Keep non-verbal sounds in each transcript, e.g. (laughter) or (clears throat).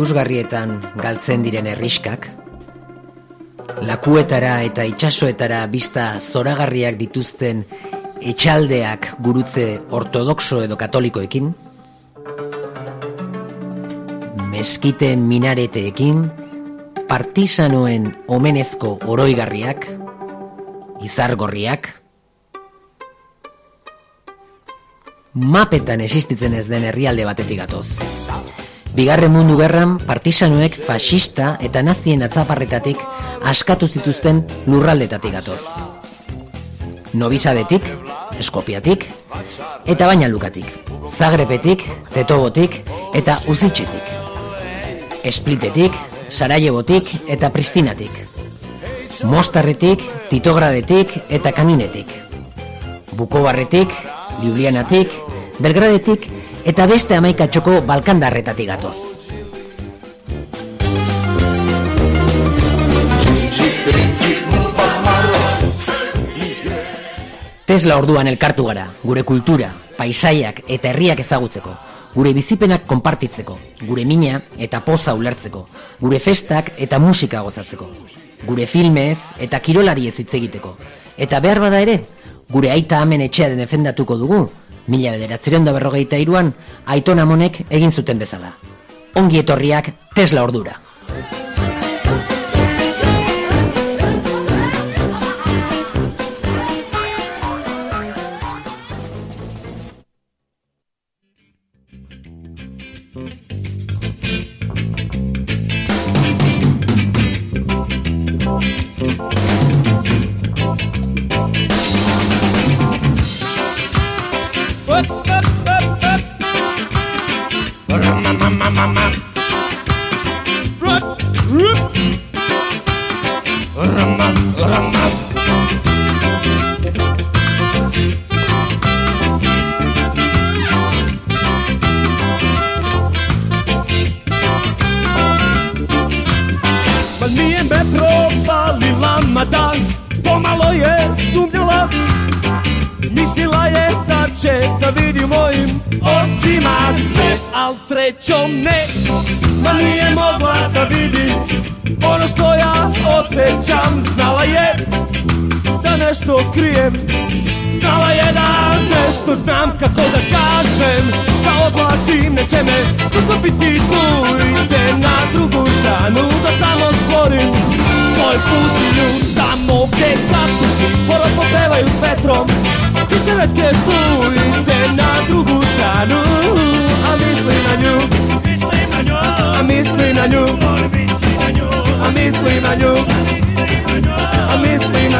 Ikusgarrietan galtzen diren herriskak, lakuetara eta itsasoetara bista zoragarriak dituzten etxaldeak gurutze ortodoxo edo katolikoekin, meskite minareteekin, partisanoen omenezko oroigarriak, izargorriak, mapetan existitzen ez den herrialde batetik gatoz. Bigarren mundu gerran partisanoek fasista eta nazien atzaparretatik askatu zituzten lurraldetatik gatoz. Nobizadetik, Eskopiatik, eta baina lukatik, Zagrepetik, Tetobotik eta Uzitxetik. Esplitetik, Sarajebotik eta Pristinatik. Mostarretik, Titogradetik eta Kaninetik. Bukobarretik, Liulianatik, Belgradetik eta beste amaikatxoko Balkandarretatik gatoz. Tesla orduan elkartu gara, gure kultura, paisaiak eta herriak ezagutzeko, gure bizipenak konpartitzeko, gure mina eta poza ulertzeko, gure festak eta musika gozatzeko, gure filmez eta kirolari ez hitz egiteko, eta behar bada ere, gure aita amen etxea den defendatuko dugu, mila bederatzerion da berrogeita iruan, aiton amonek egin zuten bezala. Ongi etorriak Tesla ordura.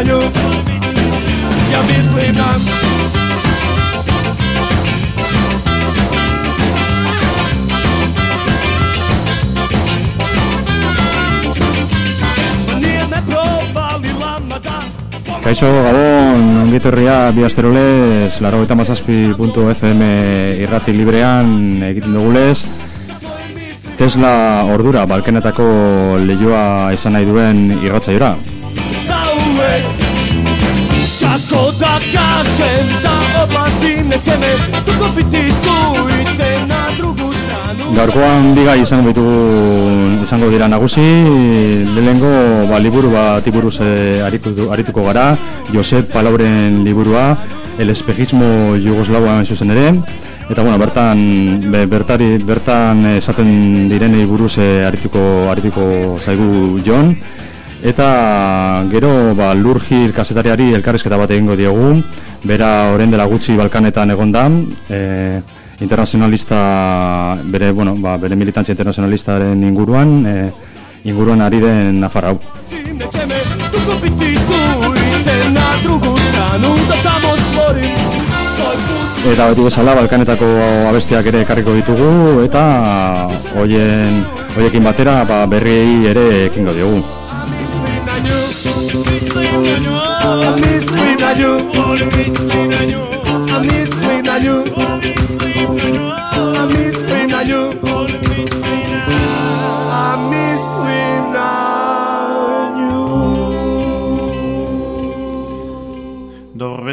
Nju Ja mislim na Kaixo, Gabon, ongitorria bi asteroles, laro eta mazazpi.fm irrati librean egiten dugulez. Tesla ordura, balkenetako lehioa izan nahi duen irratza jora. Kako da kažem da odlazim nećeme, dugo biti tu ite na drugu Gaurkoan diga izango bitugu izango dira nagusi, lehengo ba, liburu bat iburuz e, arituko gara, Josep Palauren liburua, El espejismo jugoslauan zuzen ere, eta bueno, bertan, be, bertari, bertan esaten direne buruz e, arituko, arituko zaigu Jon, eta gero ba, lurgil kasetariari elkarrizketa bat egingo diogu, bera orain dela gutxi Balkanetan egondan, e, internazionalista bere, bueno, ba, bere militantzia internazionalistaren inguruan e, inguruan ari den Nafarra hau. Eta beti bezala Balkanetako abestiak ere ekarriko ditugu eta hoien hoiekin batera ba, berriei ere ekingo diogu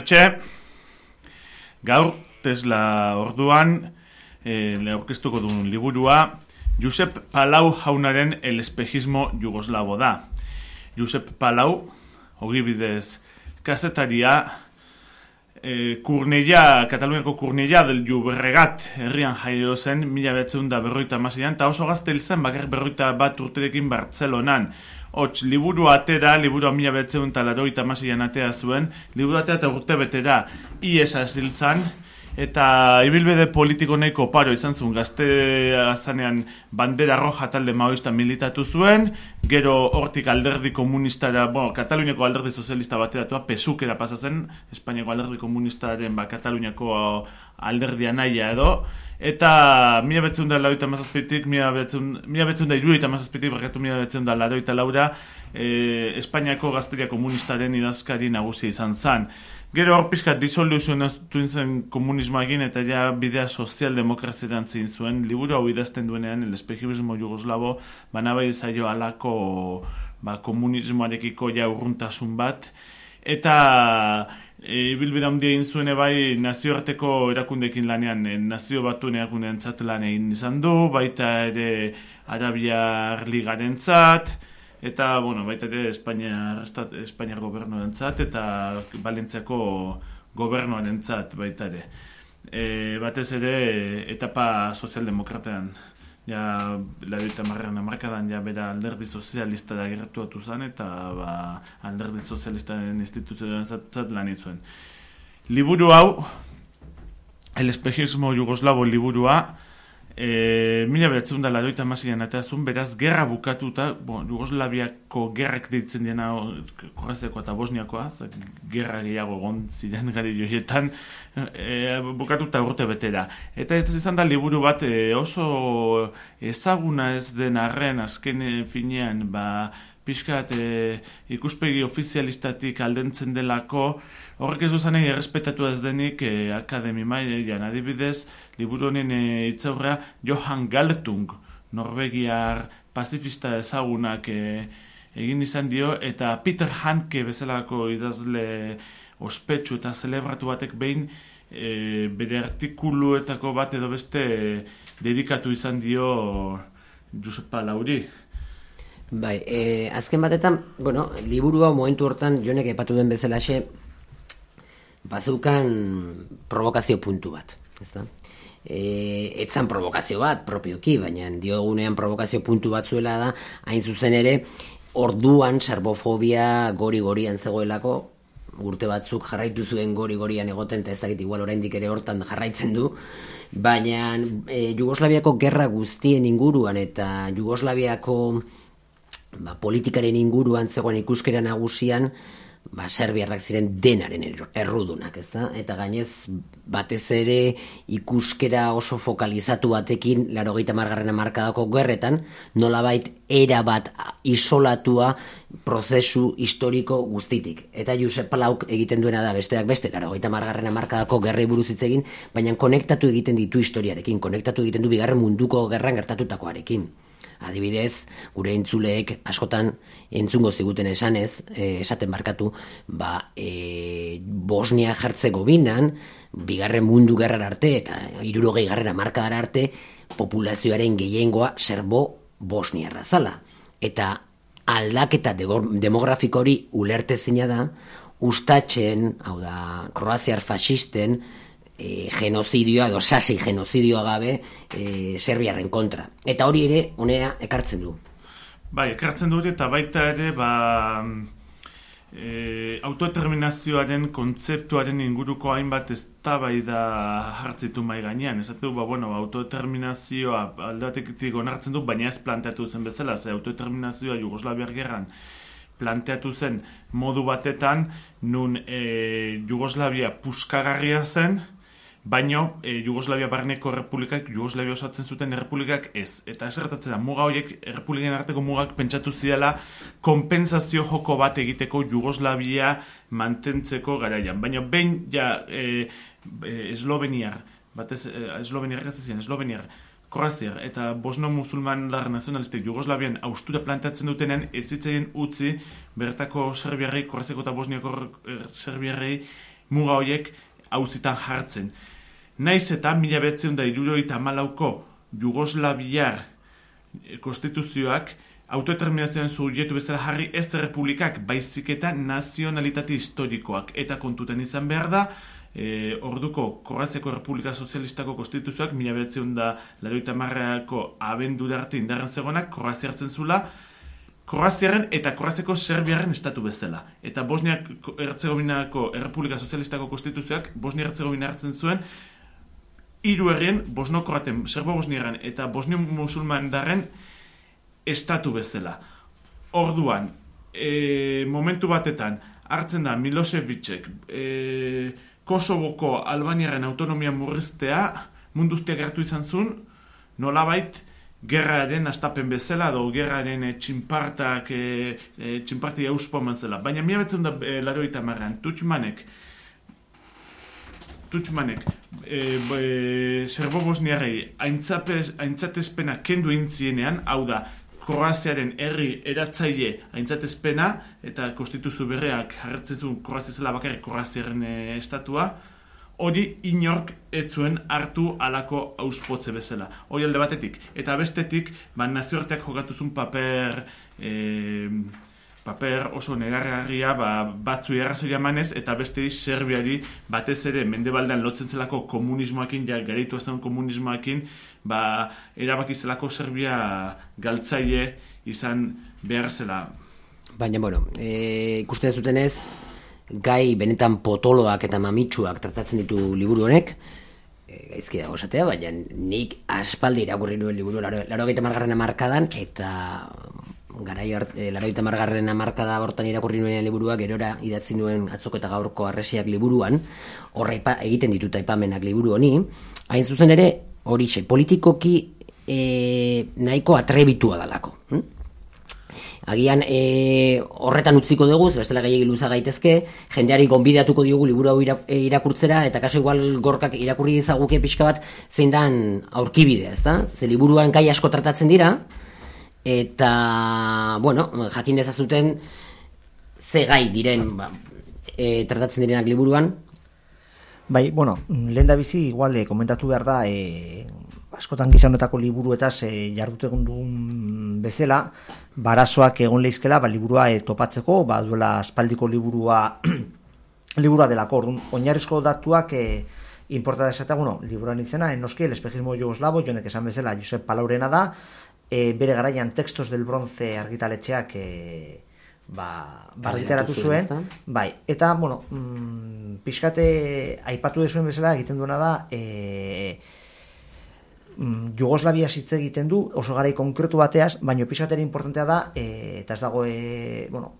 Betxe, gaur Tesla orduan e, eh, lehaurkeztuko duen liburua Josep Palau jaunaren el espejismo jugoslavo da. Josep Palau, hori bidez, kazetaria, e, Kurnella, Kataluniako Kurnella del Jubregat herrian jaio zen, mila betzen da berroita masian, eta oso gazte zen, bakar berroita bat urterekin Bartzelonan. Hots, liburu atera, liburu mila betzen da laroita masian atea zuen, liburu atera eta urte betera, iesa ziltzan, eta ibilbede politiko nahiko paro izan zuen. Gazte azanean bandera roja talde maoista militatu zuen, gero hortik alderdi komunistara, bueno, Kataluniako alderdi sozialista bateratua, pesukera pasazen, Espainiako alderdi komunistaren ba, Kataluniako alderdia naia edo, eta mila betzen da lauita mazazpitik, mila betzen da iruita mazazpitik, barkatu mila betzen da lauita laura, e, Espainiako gazteria komunistaren idazkari nagusia izan zan. Gero hor pixka disoluzionatu zen komunismo egin eta ja bidea sozialdemokrazietan zin zuen. Liburu hau idazten duenean, el espejibismo jugoslavo, baina bai zailo alako ba, komunismoarekiko ja urruntasun bat. Eta e, bilbida handia egin zuen bai nazioarteko erakundekin lanean, e, nazio batu erakundean lan egin izan du, baita ere Arabiar ligaren zat, eta bueno, baita ere Espainia estat Espainiar gobernuarentzat eta Valentziako gobernuarentzat baita ere. E, batez ere etapa sozialdemokratean ja la dita marrana markadan ja bera alderdi sozialista da gertuatu zan eta ba, alderdi sozialistaren instituzioan zat lan izuen. Liburu hau El espejismo yugoslavo liburua E, mila behatzen da ladoita masian eta zun, beraz, gerra bukatuta, bon, Jugoslaviako gerrak ditzen dena Korrazeko eta Bosniakoa, gerra gehiago egon ziren gari joietan, e, bukatuta urte betera. Eta ez izan da liburu bat e, oso ezaguna ez den arren azken finean, ba, pixkat e, ikuspegi ofizialistatik aldentzen delako, horrek ez duzanei errespetatu ez denik e, akademi mailean adibidez, liburu honen e, itzaurra Johan Galtung, Norvegiar pacifista ezagunak e, egin izan dio, eta Peter Handke bezalako idazle ospetsu eta zelebratu batek behin e, bere artikuluetako bat edo beste dedikatu izan dio Josepa Lauri. Bai, e, azken batetan, bueno, liburu hau momentu hortan jonek epatu den bezalaxe bazukan provokazio puntu bat, ezta? E, etzan provokazio bat, propioki, baina diogunean provokazio puntu bat zuela da, hain zuzen ere, orduan sarbofobia gori-gorian zegoelako, urte batzuk jarraitu zuen gori-gorian egoten, eta ez dakit igual oraindik ere hortan jarraitzen du, baina e, Jugoslaviako gerra guztien inguruan eta Jugoslaviako ba, politikaren inguruan zegoen ikuskera nagusian, ba, serbiarrak ziren denaren er-, errudunak, ez da? Eta gainez, batez ere ikuskera oso fokalizatu batekin, laro gita margarren amarkadako gerretan, nolabait era bat isolatua prozesu historiko guztitik. Eta Josep Palauk egiten duena da besteak beste, laro gita margarren amarkadako gerrei buruz egin, baina konektatu egiten ditu historiarekin, konektatu egiten du bigarren munduko gerran gertatutakoarekin. Adibidez, gure entzuleek askotan entzungo ziguten esanez, e, esaten barkatu, ba, e, Bosnia jartze gobinan, bigarren mundu gerrar arte, eta irurogei garrera markadara arte, populazioaren gehiengoa serbo Bosnia zala. Eta aldaketa demografiko hori ulertezina da, ustatzen, hau da, kroaziar fasisten, e, genozidioa edo sasi genozidioa gabe e, Serbiaren kontra. Eta hori ere, honea, ekartzen du. Bai, ekartzen du eta baita ere, ba, e, autodeterminazioaren kontzeptuaren inguruko hainbat ez da bai da hartzitu mai gainean. Ez ba, bueno, autodeterminazioa aldatekitik onartzen du, baina ez planteatu zen bezala, ze autodeterminazioa Jugoslaviar gerran planteatu zen modu batetan, nun e, Jugoslavia puskagarria zen, baino e, Jugoslavia barneko republikak, Jugoslavia osatzen zuten errepublikak ez. Eta ez erratatzen da, muga horiek, errepubliken arteko mugak pentsatu zidala kompensazio joko bat egiteko Jugoslavia mantentzeko garaian. Baina behin, ja, e, e, esloveniar, batez, e, esloveniar, esloveniar, Kroaziar eta bosno musulman lar nazionalistek Jugoslavian austura plantatzen dutenean ez zitzairen utzi bertako serbiarrei, Kroaziako eta bosniako er, serbiarrei muga horiek auzitan jartzen. Naiz eta mila betzen da iruroi eta malauko Jugoslaviar konstituzioak autodeterminazioen subjektu bezala jarri ez republikak baizik eta nazionalitate historikoak eta kontuten izan behar da e, orduko Kroaziako Republika Sozialistako konstituzioak mila behatzen da laroita marreako abendu arte indarren zegoenak Kroazia hartzen zula Kroaziaren eta Kroaziako Serbiaren estatu bezala. Eta Bosniak Ertzegominako Errepublika Sozialistako konstituzioak Bosnia Ertzegomina hartzen zuen hiru herrien Bosnokroaten, Serbo Bosniaren eta Bosnio Musulman darren estatu bezala. Orduan, e, momentu batetan, hartzen da Milosevicek e, Kosovoko Albaniaren autonomia murriztea munduztia gertu izan zuen, nolabait gerraren astapen bezala, do gerraren e, txinpartak, e, e, txinparti euspo zela. Baina mila betzen da e, laroita marran, tutxmanek, tutxmanek, e, e, serbo bosniarei, aintzatezpena kendu intzienean, hau da, Kroaziaren herri eratzaile aintzatezpena eta konstituzu berreak jarretzen Kroazia zela bakarrik Kroaziaren eh, estatua, hori inork ez zuen hartu alako auspotze bezala. Hori alde batetik. Eta bestetik, ba, nazioarteak jokatuzun paper... E, paper oso negarragarria ba, batzu errazoia manez eta beste Serbiari batez ere mendebaldean lotzen zelako komunismoakin, ja, garitu zen komunismoakin, ba, erabaki zelako Serbia galtzaile izan behar zela. Baina, bueno, e, ikusten zuten ez, gai benetan potoloak eta mamitsuak tratatzen ditu liburu honek, e, gaizki dago esatea, baina nik aspaldi irakurri nuen liburu laro, laro margarren amarkadan, eta garai e, laroita margarren amarka da hortan irakurri nuen liburua, gerora idatzi nuen atzoko eta gaurko arresiak liburuan, horra egiten dituta ipamenak liburu honi, hain zuzen ere, hori politikoki e, nahiko atrebitua dalako. Hm? Agian e, horretan utziko dugu, bestela gehiagi luza gaitezke, jendeari gonbidatuko diogu liburu hau irakurtzera, eta kaso igual gorkak irakurri dizaguke pixka bat zein dan aurkibidea, ezta? Ze liburuan gai asko tratatzen dira, eta, bueno, jakin dezazuten ze gai diren, ba, e, tratatzen direnak liburuan. Bai, bueno, lehen da bizi, igual, e, komentatu behar da, e, askotan gizanetako liburu eta e, jardute duen bezala, barazoak egon lehizkela, ba, liburua e, topatzeko, ba, duela aspaldiko liburua (clears throat) liburua delako, oinarrizko datuak e, importa esatea, bueno, liburuan izena, enoski, el espejismo jugoslavo, jonek esan bezala, Josep Palaurena da, e, bere garaian textos del bronze argitaletxeak e, ba, ba zuen, bai, eta, bueno, mm, pixkate aipatu dezuen bezala egiten duena da, e, mm, Jugoslavia hitz egiten du, oso garai konkretu bateaz, baina pixkatera importantea da, e, eta ez dago, e, bueno,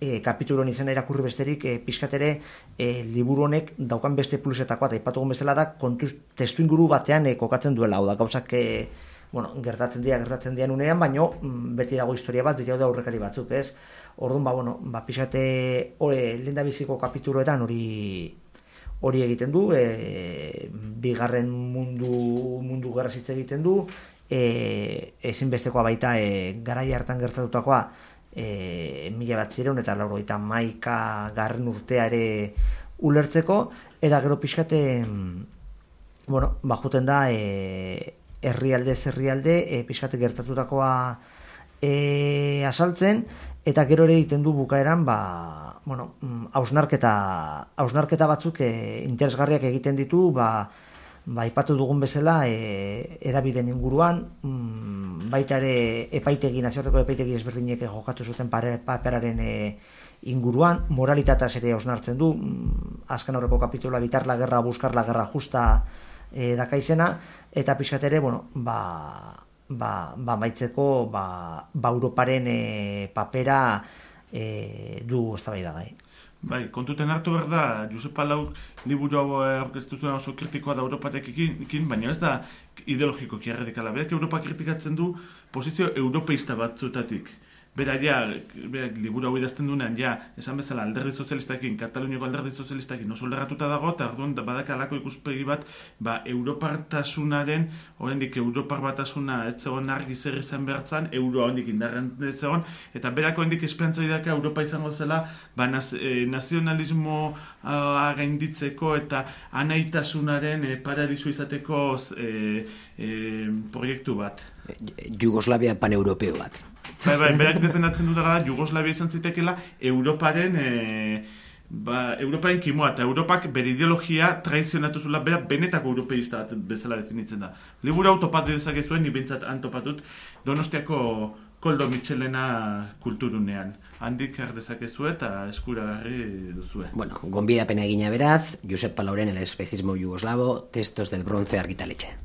e, kapitulon izan irakurri besterik, e, pixkatere e, liburu honek daukan beste plusetakoa, eta aipatu bezala da, kontuz, testu inguru batean e, kokatzen duela, hau da, gauzak, e, bueno, gertatzen dira, gertatzen dira unean, baino mm, beti dago historia bat, beti dago aurrekari batzuk, ez? Orduan, ba, bueno, ba, pixate lenda biziko kapituloetan hori hori egiten du, e, bigarren mundu, mundu gerra egiten du, e, ezinbestekoa baita e, garai hartan gertatutakoa e, mila bat zireun eta lauro maika garren urtea ere ulertzeko, eta gero pixkate, bueno, bajuten da, e, herrialde herrialde e, pixkate gertatutakoa e, asaltzen eta gero ere egiten du bukaeran ba bueno mm, ausnarketa ausnarketa batzuk e, interesgarriak egiten ditu ba ba ipatu dugun bezala e, edabiden inguruan mm, baita ere epaitegi nazioarteko epaitegi ezberdinek jokatu zuten paperaren e, inguruan moralitatea ere ausnartzen du mm, azken horreko kapitula bitar la guerra buscar la guerra justa e, dakaizena eta pixkat ere, bueno, ba, ba, ba maitzeko, ba, ba Europaren e, papera e, du ez da gai. Bai, kontuten hartu behar da, Josep Palau liburu hau orkestu zuen oso kritikoa da Europatek ikin, baina ez da ideologiko kiarredikala. Berak Europa kritikatzen du posizio europeista batzutatik. Bera ja, bera, liburu hau idazten duenean, ja, esan bezala alderdi sozialistakin, Kataluniako alderdi sozialistakin oso lerratuta dago, eta orduan badakalako ikuspegi bat, ba, Europartasunaren, oraindik Europar batasuna ez zegoen argi zer izan behartzan, Euro hondik indarren ez zegoen, eta berako hondik esperantza idaka Europa izango zela, ba, naz, e, nazionalismo uh, gainditzeko eta anaitasunaren e, paradisu izateko e, e, proiektu bat. Jugoslavia pan-europeo bat. Bai, bai, berak defendatzen dut da, Jugoslavia izan zitekela Europaren... E, ba, Europaren kimoa eta Europak bere ideologia traizionatu zula bera benetako europeista bezala definitzen da. Liburu hau topat dezakezuen, ni bintzat antopatut, donostiako koldo mitxelena kulturunean. Handik ardezakezu eta eskuragarri duzue. Bueno, gonbidapena egina beraz, Josep Palauren el espejismo jugoslavo, testos del bronce argitaletxe.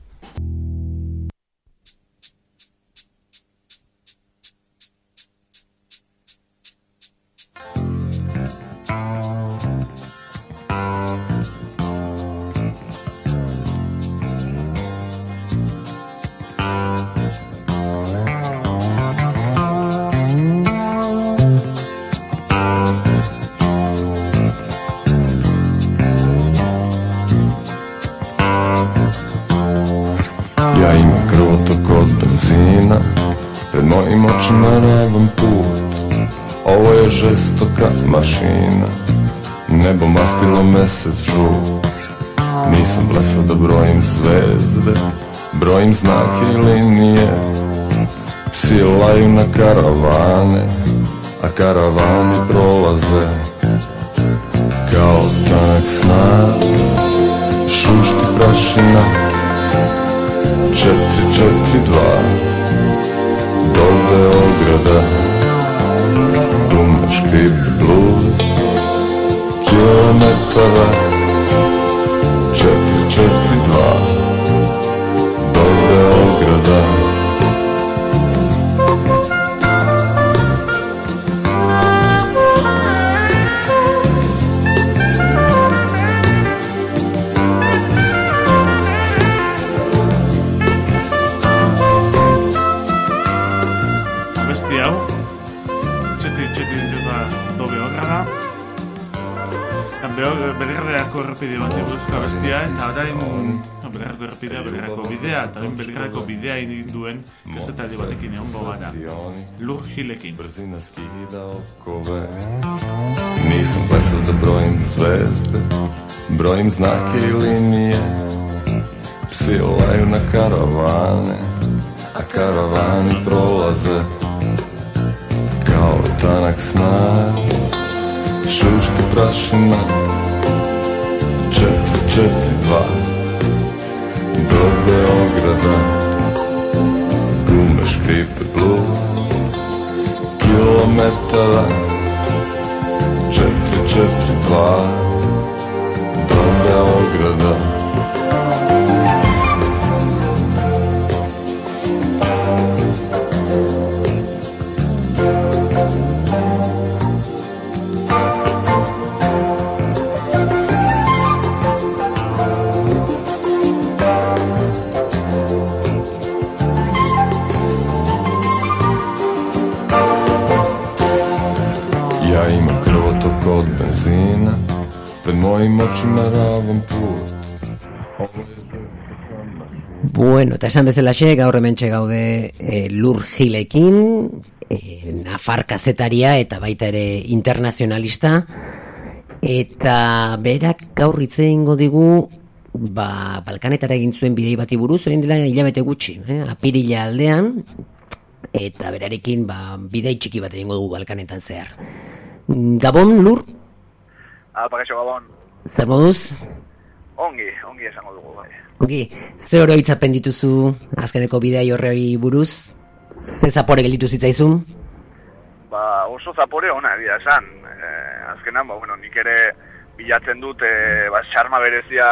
Ravan put. Ovo je žestoka mašina. Nebo mastilo mesec žut. Nisam blesa da brojim zvezde. Brojim znake i linije. Psi laju na karavane A karavani prolaze Kao tanak snag Šušti prašina Četiri, četiri, dva Belgrada Uma escape blues Que eu hilekin. Brzina skida okove. Nisam plesao da brojim zvezde. Brojim znake i linije Psi laju na karavane A karavani prolaze. Kao tanak snag Šušti prašina. Četiri, četiri, dva. Do Beograda Gume škripe bluz prometa 442 do Beograda Bueno, eta esan bezala xe, gaur hemen gaude e, lur jilekin, e, nafar kazetaria eta baita ere internazionalista, eta berak gaur ingo digu, ba, Balkanetara egin zuen bidei bati buruz, egin dela hilabete gutxi, eh? apirila aldean, eta berarekin ba, bidei txiki bat egingo dugu Balkanetan zehar. Gabon, lur? Apa, kaixo, Gabon. Zer moduz? Ongi, ongi esango dugu, bai. Ongi, zer hori itzapen dituzu azkeneko bidea horrei buruz? Ze zapore gelitu zitzaizun? Ba, oso zapore ona, egia esan. E, azkenan, ba, bueno, nik ere bilatzen dut, e, ba, xarma berezia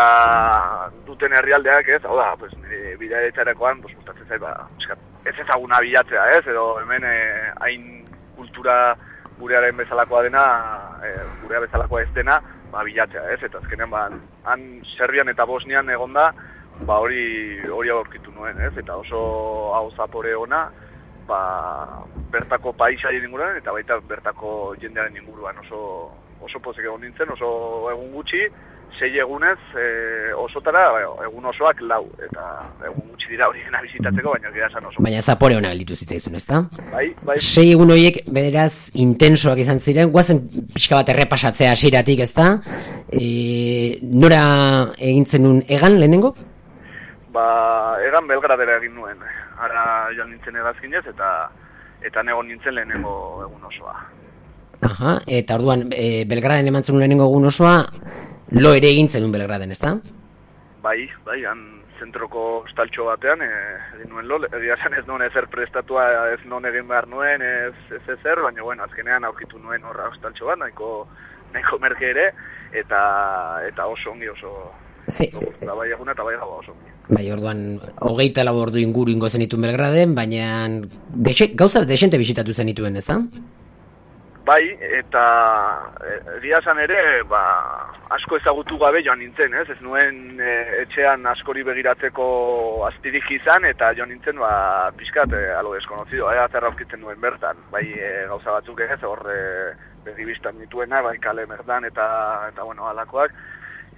duten herrialdeak, ez? Hau da, pues, bidea etxarekoan, pues, gustatzen zait, ba, ez ezaguna bilatzea, ez? Edo hemen e, hain kultura gurearen bezalakoa dena, e, gurea bezalakoa ez dena, ba, bilatzea, ez? Eta azkenean, ba, han Serbian eta Bosnian egonda, ba, hori hori aurkitu nuen, ez? Eta oso hau zapore ona, ba, bertako paisaien inguruan eta baita bertako jendearen inguruan oso oso pozik egon nintzen, oso egun gutxi, sei egunez e, osotara egun osoak lau eta egun gutxi dira horiena bizitatzeko baina gira esan oso baina zapore hona gelditu zitzaizun, ezta? bai, bai. sei egun horiek bederaz intensoak izan ziren guazen pixka bat errepasatzea asiratik, ezta? E, nora egintzen nun egan lehenengo? ba, egan belgradera egin nuen ara joan nintzen egazkinez eta eta negon nintzen lehenengo egun osoa Aha, eta orduan e, Belgraden eman zen lehenengo egun osoa lo ere egin zenun Belgraden, ezta? Bai, bai, han zentroko estaltxo batean, e, egin nuen lo, egia zen ez nuen ezer prestatua, ez non egin behar nuen, ez, ez ezer, baina bueno, azkenean aurkitu nuen horra estaltxo bat, nahiko, nahiko merke ere, eta, eta oso ongi oso, Sí. Eta bai eguna eta bai gaba oso ongi. Bai, orduan, hogeita lau ordu inguru ingo zenituen Belgraden, baina dexe, gauza desente bisitatu zenituen, ezta? Bai, eta e, egia ere, ba, asko ezagutu gabe joan nintzen, ez? Ez nuen e, etxean askori begiratzeko astirik izan, eta joan nintzen, ba, pixkat, e, alo deskonozido, eh, atzerra aurkitzen nuen bertan. Bai, e, gauza batzuk ez, hor e, begibistan nituena, bai, kale merdan eta, eta bueno, alakoak.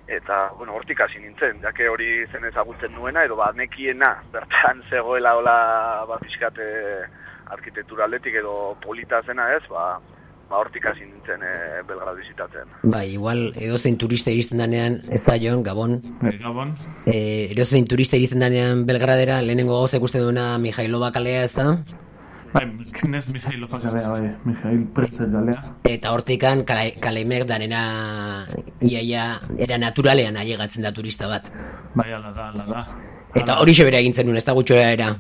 Eta, bueno, hortik hasi nintzen, jake hori zen ezagutzen nuena, edo ba, nekiena bertan (laughs) zegoela hola, ba, pixkat, e, arkitektura atletik edo polita zena ez, ba, ba hortik hasi nintzen e, Belgrado bizitatzen. Bai, igual edozein turista iristen danean, ez da joan, Gabon. Bai, Gabon. E, edozein turista iristen danean Belgradera, lehenengo gauza ikusten duena Mijailova kalea, ez da? Bai, (laughs) knez Mijailova kalea, bai, Mijail Pretzel galea. Eta hortikan kale, kalemek danera iaia era naturalean ailegatzen da turista bat. Bai, ala da, ala da. Eta hori bera egintzen nuen, ez da gutxoa era.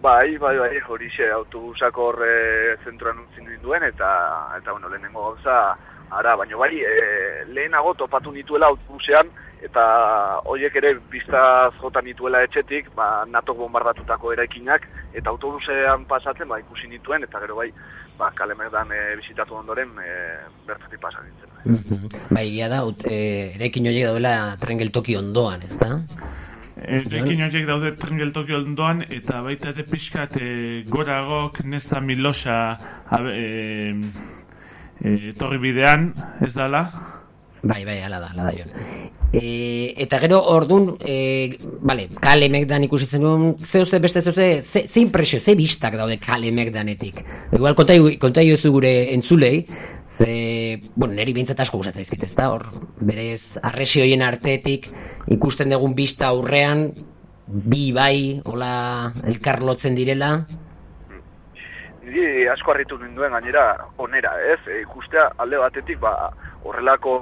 Bai, bai, bai, hori xe, autobusak horre zentroan utzin duen, eta, eta bueno, lehenengo gauza, ara, baina bai, e, lehenago topatu nituela autobusean, eta horiek ere biztaz jota nituela etxetik, ba, natok bombardatutako eraikinak, eta autobusean pasatzen, ba, ikusi nituen, eta gero bai, ba, kalemerdan e, bizitatu ondoren, e, bertatik pasa nintzen. Bai, egia da, e, eraikin horiek daudela tren geltoki ondoan, ez da? Erekin horiek daude tren geltoki ondoan, eta baita ere pixkat e, gorago Kneza Milosa abe, e, e, torri bidean, ez dala? Bai, bai, ala da, ala da joan. E, eta gero ordun, e, vale, kale mekdan ikusi zenuen, zeu ze beste zeu ze, ze, ze impresio, ze bistak daude kale mekdanetik. Igual kontai, kontai gure entzulei, ze, bueno, neri bintzat asko gustatzen izkit, ez da, hor, berez, arresioien artetik ikusten dugun bista aurrean, bi bai, hola, elkar lotzen direla, Niri asko harritu ninduen gainera onera, ez? E, ikustea alde batetik, ba, horrelako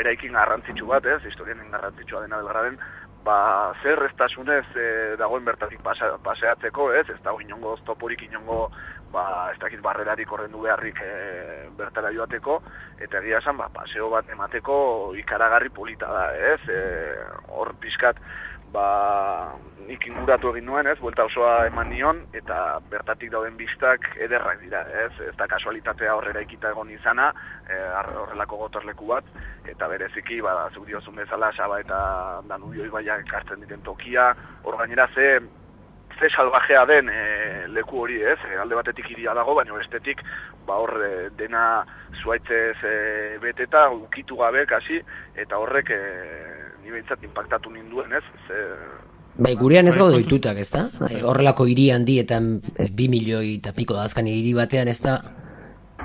eraikin garrantzitsu bat, ez? Historianen garrantzitsua dena belgraden, ba, zer restasunez e, dagoen bertatik pasa, paseatzeko, ez? Ez dago inongo oztoporik inongo, ba, ez dakit barrerarik horrendu beharrik e, bertara joateko, eta egia esan, ba, paseo bat emateko ikaragarri polita da, ez? E, hor pixkat, ba, nik inguratu egin nuen, ez, buelta osoa eman nion, eta bertatik dauden biztak ederrak dira, ez, ez da kasualitatea horrera ikita egon izana, e, horrelako gotorleku bat, eta bereziki, ba, zuk diozun bezala, saba eta danubio ibaiak ekartzen diren tokia, hor gainera ze, ze salvajea den e, leku hori, ez, e, alde batetik iria dago, baina bestetik, ba, hor e, dena zuaitzez e, beteta, ukitu gabe, kasi, eta horrek, e, ni behintzat impactatu ninduen, ez, ze, Bai, gurean ez gaude oitutak, ez da? Bai, horrelako hiri handietan e, bi milioi eta piko da azkan hiri batean, ez da?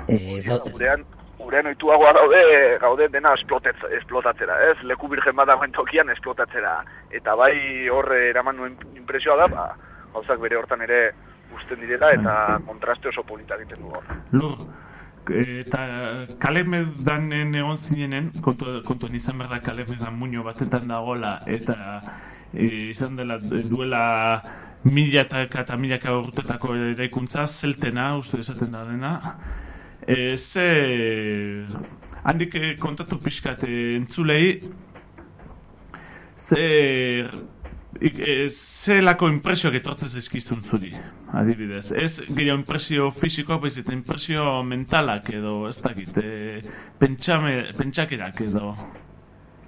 E, ez da... Gurean, gurean oituagoa daude, gaude dena esplotetz, esplotatzera, ez? Leku birgen bat dagoen tokian esplotatzera. Eta bai horre eraman nuen impresioa da, ba, gauzak bere hortan ere guzten direla, eta kontraste oso polita egiten du hor. Eta kalemedanen egon zinenen, kontu, kontu izan behar da kalemedan muño batetan dagola, eta e, izan dela duela mila eta milaka urtetako eraikuntza zeltena, uste esaten da dena. E, ze, handik eh, kontatu pixkat eh, entzulei, ze, e, ze lako impresioak etortzen zaizkiztun zuri, adibidez. Ez gehiago impresio fisikoak, baiz eta impresio mentalak edo, ez dakit, e, pentsame, pentsakerak edo.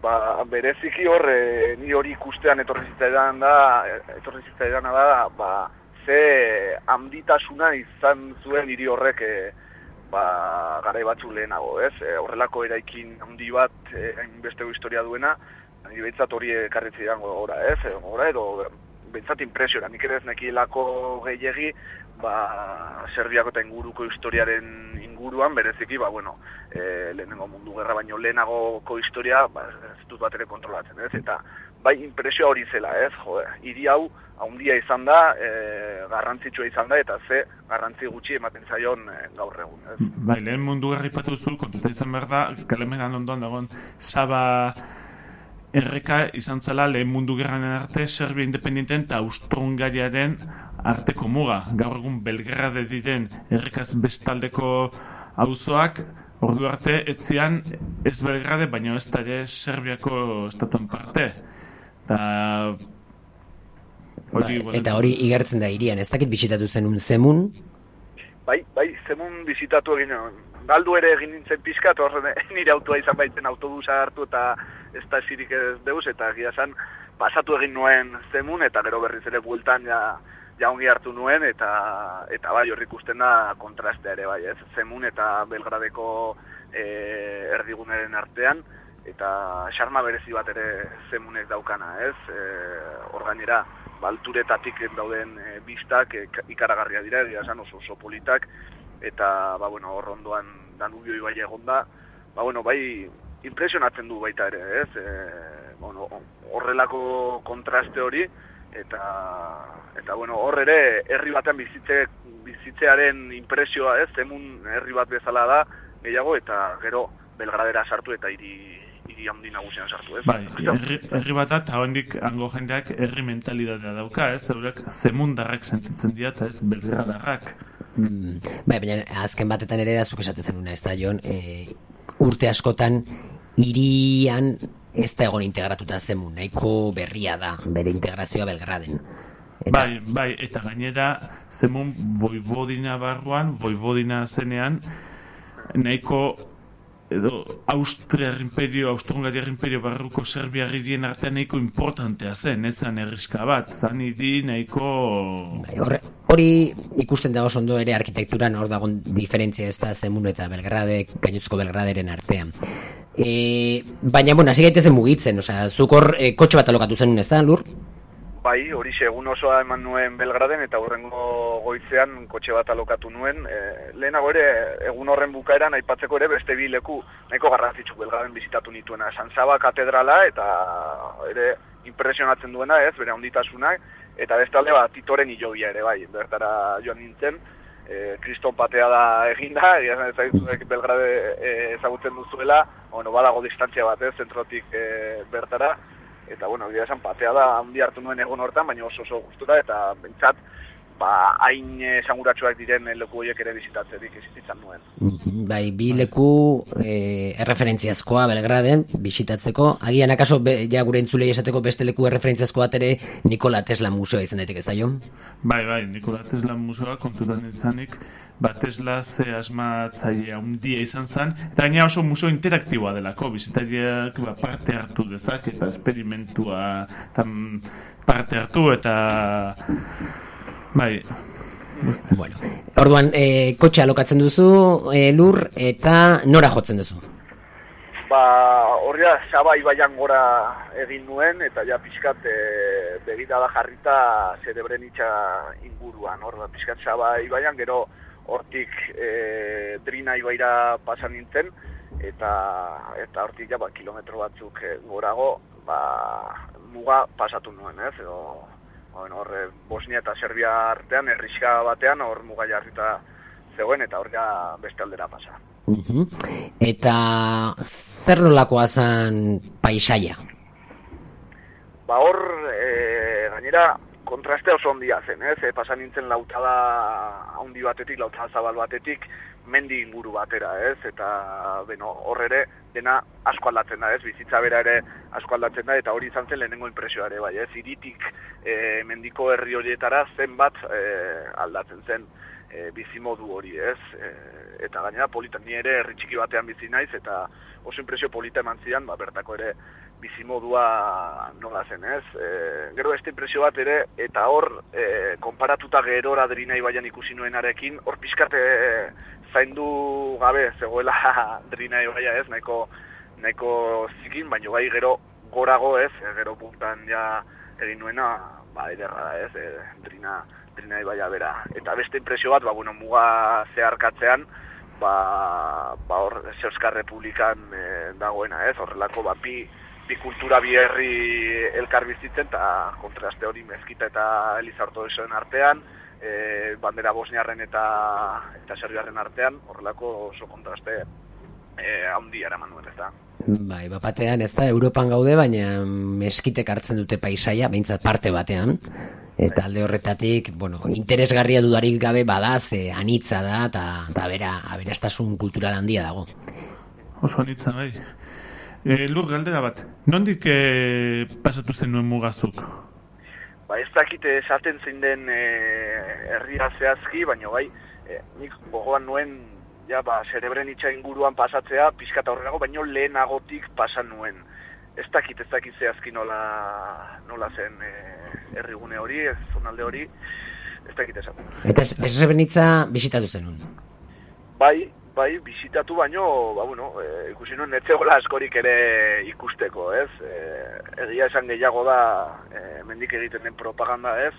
Ba, bereziki hor, e, ni hori ikustean etorri zitzaidan da, etorri zitzaidan da, ba, ze handitasuna izan zuen hiri horrek e, ba, garai batzu lehenago, ez? E, horrelako eraikin handi bat, beste historia duena, nire behintzat hori ekarritzi dango gora, ez? Gora edo behintzat impresiora, nik ere ez nekielako gehiegi, ba, Serbiako eta inguruko historiaren inguruan, bereziki, ba, bueno, e, lehenengo mundu gerra baino lehenagoko historia, ba, ez dut bat ere kontrolatzen, ez? Eta, bai, impresio hori zela, ez? Jo, hiri hau, haundia izan da, e, garrantzitsua izan da, eta ze garrantzi gutxi ematen zaion e, gaur egun. Ez? Bai, lehen mundu garri patu zu, kontuta izan behar da, kalemenan ondoan dagoen, Saba erreka izan zela lehen mundu gerranen arte, Serbia independenten eta Austro-Hungariaren arteko muga. Gaur egun Belgrade diren errekaz bestaldeko auzoak ordu arte etzian ez Belgrade, baina ez da Serbiako estatuen parte. Eta Hori, ba, eta hori igertzen da irian, ez dakit bisitatu zenun zemun? Bai, bai, zemun bisitatu egin, galdu ere egin nintzen pizka, horren (laughs) nire autua izan baitzen autobusa hartu eta ez da esirik ez deuz, eta gira zan, pasatu egin nuen zemun, eta gero berriz ere bueltan ja, ja hartu nuen, eta eta bai, horrik ikusten da kontrastea ere bai, ez, zemun eta belgradeko e, erdiguneren artean, eta xarma berezi bat ere zemunek daukana, ez, e, orgainera, balturetatik dauden e, biztak e, ikaragarria dira, egia esan oso, oso politak, eta, ba, bueno, hor ondoan danubio ibai egon da, ba, bueno, bai, impresionatzen du baita ere, ez? E, bueno, horrelako kontraste hori, eta, eta bueno, hor ere, herri batean bizitze, bizitzearen impresioa, ez? Zemun herri bat bezala da, gehiago, eta gero, Belgradera sartu eta hiri hiri handi nagusian sartu, ez? Bai, herri, herri bat eta hondik hango jendeak herri mentalitatea dauka, ez? Zeurek zemundarrak sentitzen dira eta ez belgradarrak. Mm, bai, baina azken batetan ere da zuk esaten una, ez da, Jon, e, urte askotan hirian ez da egon integratuta zemun, nahiko berria da, bere integrazioa belgraden. Eta... Bai, bai, eta gainera zemun voivodina barruan, voivodina zenean, nahiko edo Austria imperio, Austro-Hungaria imperio barruko Serbia girien artean nahiko importantea zen, ez zen erriska bat, zan idi nahiko... Bai, hori ikusten dago ondo ere arkitekturan hor dagoen diferentzia ez da Zemunu eta Belgrade, gainuzko Belgraderen artean. E, baina, bueno, hasi gaitezen mugitzen, osea, zuk hor e, kotxe bat alokatu zen, ez da, lur? Bai, hori egun osoa eman nuen Belgraden eta hurrengo goizean kotxe bat alokatu nuen. E, lehenago ere, egun horren bukaeran aipatzeko ere beste bileku nahiko garrantzitsu Belgraden bizitatu nituena. Sanzaba katedrala eta ere impresionatzen duena ez, bere onditasunak, eta bestalde bat titoren ilobia ere bai, bertara joan nintzen. E, kriston patea da eginda, egia ezagutzen Belgrade e, ezagutzen duzuela, bueno, badago distantzia bat ez, zentrotik e, bertara, eta bueno, bidea esan patea da handi hartu nuen egon hortan, baina oso oso gustura eta bentsat ba, hain esanguratsuak diren leku horiek ere bizitatzerik izitzen nuen. Mhm, bai, bi leku e, erreferentziazkoa Belgraden bisitatzeko, agian akaso be, ja gure entzulei esateko beste leku erreferentziazko bat ere Nikola Tesla museoa izan daiteke ez da jo? Bai, bai, Nikola Tesla museoa kontutan izanik, ba, Tesla ze asmatzaia undia izan zen, eta gaina oso museo interaktiboa delako, bizitariak ba, parte hartu dezak eta esperimentua tam, parte hartu eta Bai. Bueno, orduan, e, kotxe alokatzen duzu, e, lur, eta nora jotzen duzu? Ba, horria, saba ibaian gora egin nuen, eta ja pixkat e, begita da jarrita zerebren itxa inguruan. Hor da, pixkat saba ibaian, gero hortik e, drina ibaira pasan nintzen, eta eta hortik ja, ba, kilometro batzuk gorago, ba, muga pasatu nuen, ez, edo bueno, hor eh, Bosnia eta Serbia artean, erriska batean, hor mugai harrita zegoen, eta hor ja beste aldera pasa. Eta zer nolakoa zen paisaia? Ba hor, e, gainera, kontraste oso ondia zen, ez? E, pasan nintzen lautada handi batetik, lautada zabal batetik, mendi inguru batera, ez? Eta, beno, hor ere, dena asko aldatzen da, ez? Bizitza bera ere asko aldatzen da, eta hori izan zen lehenengo impresioa ere, bai, ez? Iritik e, mendiko herri horietara zenbat e, aldatzen zen e, bizimodu hori, ez? E, eta gainera politan ni ere herri txiki batean bizi naiz, eta oso impresio polita eman zidan, ba, bertako ere bizimodua nola zen, ez? E, gero beste impresio bat ere, eta hor, e, konparatuta gerora drinai baian ikusi nuenarekin, hor pixkate zaindu gabe, zegoela (laughs) drinai baia ez, nahiko, nahiko zikin, baina bai gero gorago ez, e, gero puntan ja egin nuena, ba, ederra ez, e, drina, drinai baia bera. Eta beste impresio bat, ba, bueno, muga zeharkatzean, ba, ba hor, Euskal Republikan e, dagoena, ez, horrelako, ba, bi, bi kultura bi herri elkar bizitzen, eta kontraste hori mezkita eta Elizarto esoen artean, e, bandera bosniarren eta eta serbiarren artean, horrelako oso kontraste e, handi eraman duen, ez da. Bai, bapatean ez da, Europan gaude, baina meskitek hartzen dute paisaia, behintzat parte batean, eta alde horretatik, bueno, interesgarria dudarik gabe badaz, e, anitza da, eta bera, aberastasun kultural handia dago. Oso anitza, bai. E, lur galdera bat, nondik e, pasatu zen nuen mugazuk? Ba ez dakite esaten zein den e, herria zehazki, baina bai, e, nik gogoan nuen, ja, ba, zerebren inguruan pasatzea, pixkata horrenago, baina lehenagotik pasan nuen. Ez dakit, ez dakit zehazki nola, nola zen e, herrigune hori, ez zonalde hori, ez dakit esaten. Eta zerebren itxa bisitatu zenun? Bai, bai, bisitatu baino, ba, bueno, e, ikusi nuen netzegola askorik ere ikusteko, ez? E, egia esan gehiago da, e, mendik egiten den propaganda, ez?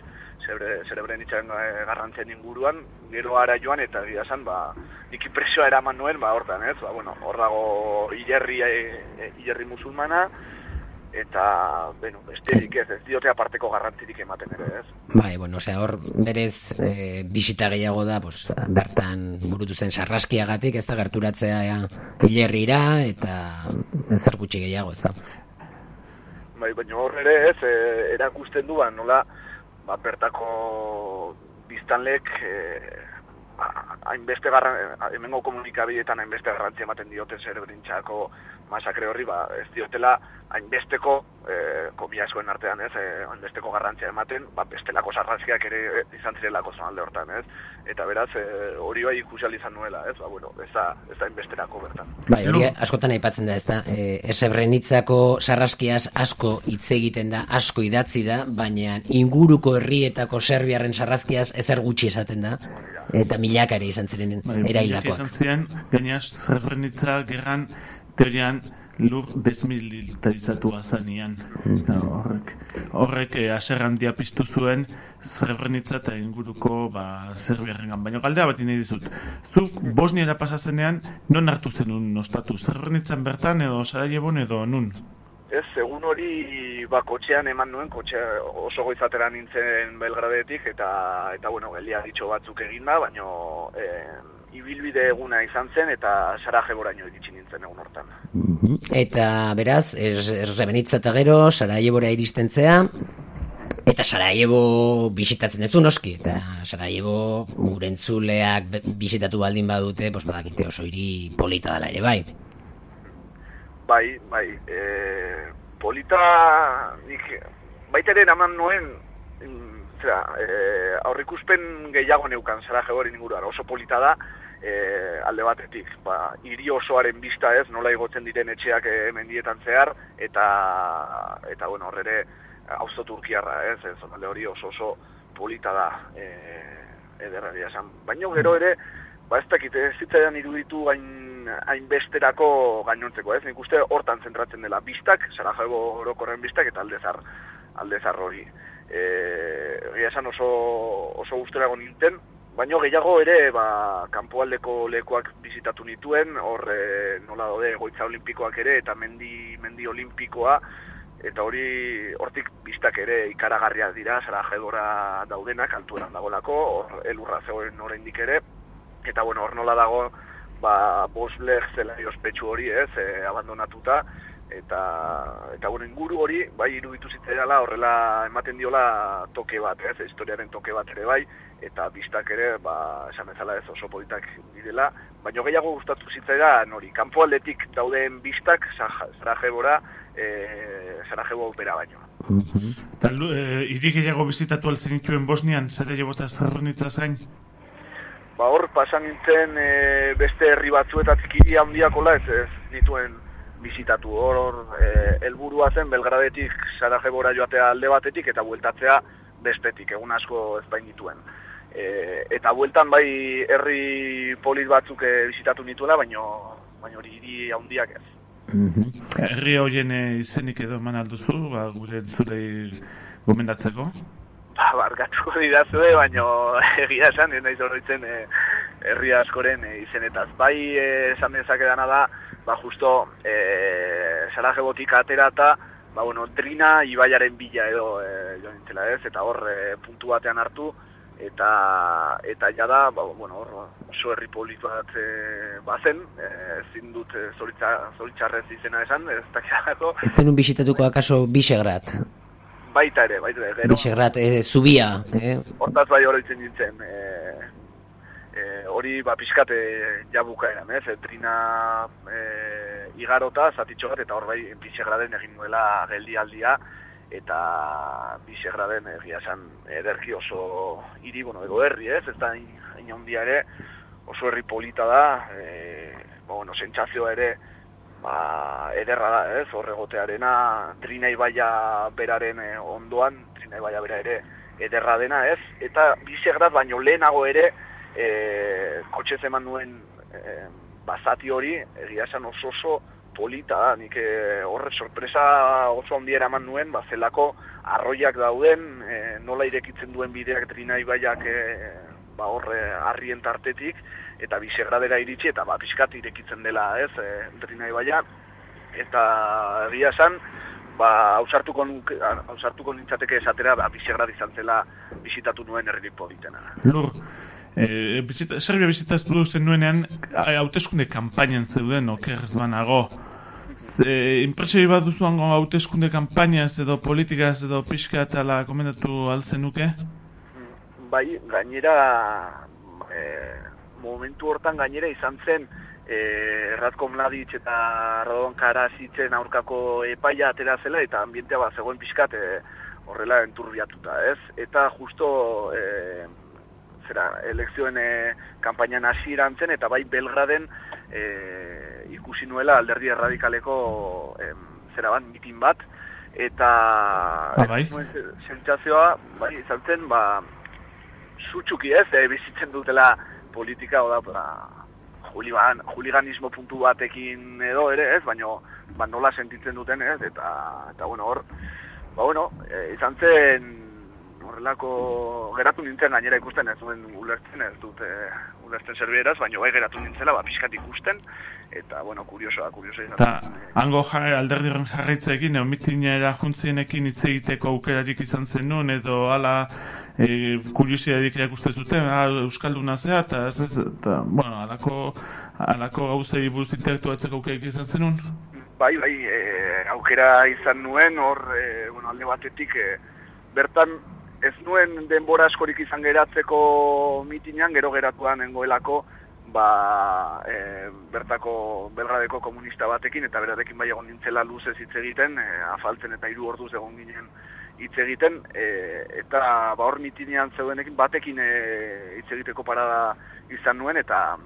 Zebre, zerebren itxan e, garrantzen inguruan, gero ara joan, eta egia esan, ba, nik eraman nuen, ba, hortan, ez? Ba, bueno, horrago hilerri, e, hilerri musulmana, eta, bueno, besterik ez, ez diote aparteko garrantzirik ematen ere, ez? Bai, bueno, osea, hor berez e, bisita gehiago da, pues, bertan burutu zen sarraskiagatik, ez da gerturatzea ja, hilerrira, eta zer gutxi gehiago, ez da? Bai, baina hor ere ez, e, erakusten duan, nola, ba, bertako biztanlek, e, ba, hainbeste garran, hemengo komunikabideetan hainbeste garrantzia ematen dioten zerebrintxako masakre horri, ba, ez diotela, hainbesteko e, komiazkoen artean, ez, e, hainbesteko garrantzia ematen, ba, bestelako sarrazkiak ere izan zirelako zonalde hortan, ez, eta beraz, e, hori bai ikusial izan nuela, ez, ba, bueno, ez da, ez da hainbesterako bertan. Bai, hori askotan aipatzen da, ez da, e, esebrennitzako sarraskiaz asko hitz egiten da, asko idatzi da, baina inguruko herrietako serbiarren sarrazkiaz ezer gutxi esaten da, eta milaka ere izan ziren bai, eraildakoak. Izan ziren, gainaz, zerbrenitza gerran, teorian, lur desmilitarizatua zanean. Horrek, horrek eh, aserrandia piztu zuen Srebrenica eta inguruko ba, Serbiaren Baina galdea bat nahi dizut. Zuk Bosniara pasazenean non hartu zenun nostatu? Srebrenitzan bertan edo Sarajevon edo nun? Ez, egun hori ba, kotxean eman nuen, kotxe oso goizatera nintzen Belgradetik, eta, eta bueno, gelia ditxo batzuk egin da, baina eh, ibilbide eguna izan zen, eta Sarajevoraino iritsi nintzen egun hortan. Eta beraz, errebenitza eta gero, Sarajevora iristen zea, eta Sarajevo bisitatzen duzu noski, eta Sarajevo gurentzuleak bisitatu baldin badute, pues badakite oso hiri polita dela ere bai. Bai, bai, e, polita, nik, baita ere eraman nuen, zera, e, aurrikuspen gehiago neukan Sarajevo hori inguruan, oso polita da, e, alde batetik, ba, hiri osoaren bista ez, nola igotzen diren etxeak mendietan zehar, eta, eta bueno, horre auzo turkiarra ez, ez, alde hori oso oso polita da, e, ederra. Baina gero ere, ba ez dakit, ez zitzaidan iruditu hain hainbesterako gainontzeko, ez? Nik uste hortan zentratzen dela bistak, Sarajevo orokorren bistak eta aldezar, aldezar hori. E, esan oso, oso guztera nintzen, baino gehiago ere, ba, kanpoaldeko lekuak bizitatu nituen, hor e, nola dode goitza olimpikoak ere eta mendi, mendi olimpikoa, eta hori hortik bistak ere ikaragarriak dira, Sarajevora daudenak, altueran dagolako, hor elurra zegoen oraindik ere, eta bueno, hor nola dago, ba, bosleg zela ospetsu hori, ez, e, abandonatuta, eta, eta bueno, inguru hori, bai, iruditu zitzaidala, horrela ematen diola toke bat, ez, historiaren toke bat ere bai, eta bistak ere, ba, esan bezala ez oso politak direla, baina gehiago gustatu zitzaida, nori, kanpo aldetik dauden bistak, Sarajebora, e, Sarajevo opera baino. Eta, e, irik gehiago bizitatu altzen dituen Bosnian, zare jebota zerronitzaz gain? Ba hor pasan nintzen e, beste herri batzuetatik hiri handiakola ez ez dituen bizitatu hor, e, helburua zen Belgradetik Sarajebora joatea alde batetik eta bueltatzea bestetik, egun asko ez bain dituen. E, eta bueltan bai herri polit batzuk e, bizitatu nituela, baino baino hori hiri handiak ez. Herri horien eh, izenik edo eman alduzu, ba, gure entzulei gomendatzeko? Ba, barkatuko didazue, baino (laughs) egia esan, ez naiz horretzen e, herri askoren e, izenetaz. Bai, esan dezake dana da, ba, justo e, Sarajebotik aterata, ba, bueno, Drina ibaiaren bila edo e, joan nintzela ez, eta hor e, puntu batean hartu, eta eta ja da, ba, bueno, hor oso herri polit bat e, bazen, e, ezin dut e, zoritza, zoritzarrez izena esan, ez dakidako. Ez zenun bisitatuko akaso Bixegrat? Baita ere, baita ere. Gero, Bixegrat, e, zubia, eh? hortaz bai horretzen nintzen, e, e, hori ba pixkate jabuka eran, ez? Trina e, igarota, zatitxo bat, eta hor bai Bixegraden egin nuela geldialdia, eta Bixegraden egia esan ederki oso hiri, bueno, edo herri, ez? Ez da hain handia ere, oso herri polita da, e, bueno, sentsazioa ere, ba, ederra da, ez, horregotearena, trina ibaia beraren e, ondoan, trina ibaia bera ere, ederra dena, ez, eta bisegrat baino lehenago ere, e, kotxez eman nuen e, bazati hori, egia esan oso oso polita da, nik horre sorpresa oso handiera eman nuen, bazelako arroiak dauden, e, nola irekitzen duen bideak trina ibaiak e, ba horre harrien tartetik, eta bisegradera iritsi, eta ba, pixkat irekitzen dela, ez, e, trina ibaia, eta egia esan, ba, hausartuko, nuke- hausartuko nintzateke esatera, ba, bisegrad izan zela bisitatu nuen herririk politena. Lur, e, bizita, Serbia bizitaztu duzen nuenean, hauteskunde kampainan zeuden, okerrez banago. Ze, impresioi bat duzuango hauteskunde kampainaz edo politikaz edo pixka eta la komendatu altzen nuke? Bai, gainera, e, momentu hortan gainera izan zen, e, Ratko Mladic eta Radon Karasitzen aurkako epaia atera zela, eta ambientea bat zegoen pixkat e, horrela enturbiatuta, ez? Eta justo, e, zera, elekzioen e, kampainan hasieran zen, eta bai Belgraden e, ikusi nuela alderdi erradikaleko em, zera bat, mitin bat, eta Ah, bai. nuen se- sentsazioa, bai, izan zen, ba, sutsuki ez, e, bizitzen dutela politika, oda, ba, juligan, juliganismo puntu batekin edo ere, ez, baino, ba, nola sentitzen duten, ez, eta, eta bueno, hor, ba, bueno, e, izan zen, horrelako, geratu nintzen gainera ikusten, ez duen ulertzen, ez dut e, ulertzen zerbieraz, baino bai geratu nintzela, ba, pixkat ikusten, eta, bueno, kuriosoa, kuriosoa Eta zen, hango jarri alderdi horren jarraitzekin, edo mitinera juntzienekin hitz egiteko aukerarik izan zenun, edo ala e, kuriosidadik irakuste zuten, ah, Euskalduna zea, eta, eta bueno, alako, alako gauzei buruz intelektuatzeko aukerarik izan zenun? Bai, bai, e, aukera izan nuen, hor, e, bueno, alde batetik, e, bertan ez nuen denbora askorik izan geratzeko mitinean, gero geratuan nengoelako, ba, e, bertako Belgradeko komunista batekin, eta berarekin bai egon nintzela luzez hitz egiten, e, afaltzen eta hiru orduz egon ginen hitz egiten, e, eta ba, hor mitinean zeudenekin batekin e, hitz egiteko parada izan nuen, eta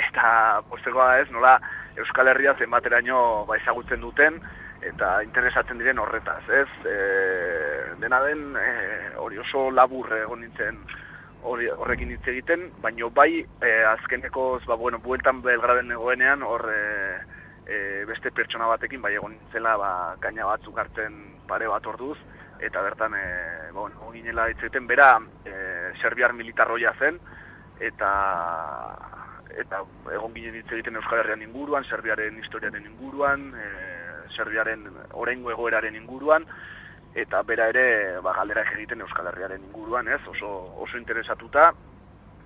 eta postekoa ez, nola Euskal Herria zenbateraino ba, ezagutzen duten, eta interesatzen diren horretaz, ez? E, dena den, e, hori oso labur egon nintzen hori, horrekin hitz egiten, baino bai e, azkenekoz, ba, bueno, bueltan Belgraden egoenean, hor e, e, beste pertsona batekin, bai egon nintzela, ba, gaina batzuk hartzen pare bat orduz, eta bertan, e, ba, bueno, ginela hitz egiten, bera e, serbiar militarroia zen, eta eta egon ginen hitz egiten Euskal Herrian inguruan, Serbiaren historiaren inguruan, e, Serbiaren oraingo egoeraren inguruan, eta bera ere ba, galderak egiten Euskal Herriaren inguruan, ez, oso, oso interesatuta,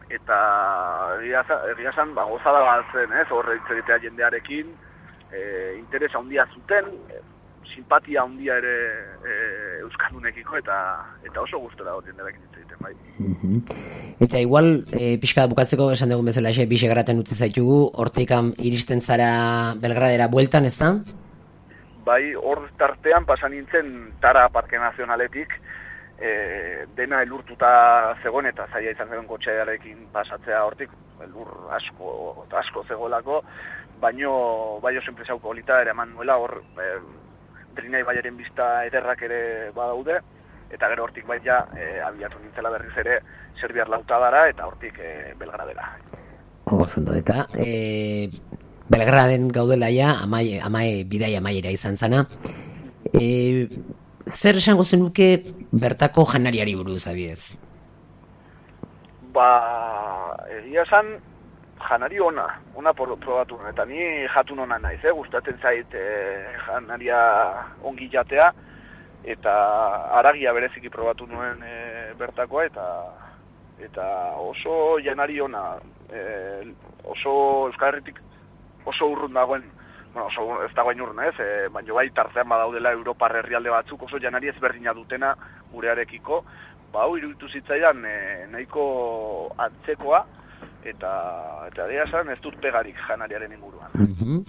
eta egia za- egia esan, ba, gozada bat zen, ez, horre hitz egitea jendearekin, e, interesa handia zuten, e, simpatia handia ere e, Euskaldunekiko, eta, eta oso gustora hor jendearekin hitz egiten, bai. Eta igual, e, pixka bukatzeko esan dugun bezala, xe, Bixegraten utzi zaitugu, hortikan iristen zara Belgradera bueltan, ez da? Bai hor tartean pasan nintzen Tara Parke Nazionaletik e, dena elurtuta zegoen eta zaila izan zegoen kotxearekin pasatzea hortik elur asko asko zegoelako baino bai oso enpresa polita ere nuela hor e, Drinai baiaren bizta ederrak ere badaude eta gero hortik bai ja e, abiatu nintzela berriz ere Serbiar lautadara eta hortik e, Belgradera. Oso eta e, Belgraden gaudela ja amai, amai, bidai amaiera izan zana. E, zer esango zenuke bertako janariari buruz abiez? Ba, egia esan janari ona, ona probatu eta ni jatun ona naiz, eh? gustatzen zait eh, janaria ongi jatea, eta aragia bereziki probatu nuen eh, bertakoa, eta eta oso janari ona, eh, oso Euskal Herritik oso urrun dagoen, bueno, oso ez dagoen urrun ez, e, baina bai tartean badaudela Europar herrialde batzuk oso janari ezberdina dutena gurearekiko, ba hau iruditu zitzaidan e, nahiko antzekoa, eta eta dira esan ez dut pegarik janariaren inguruan. Mm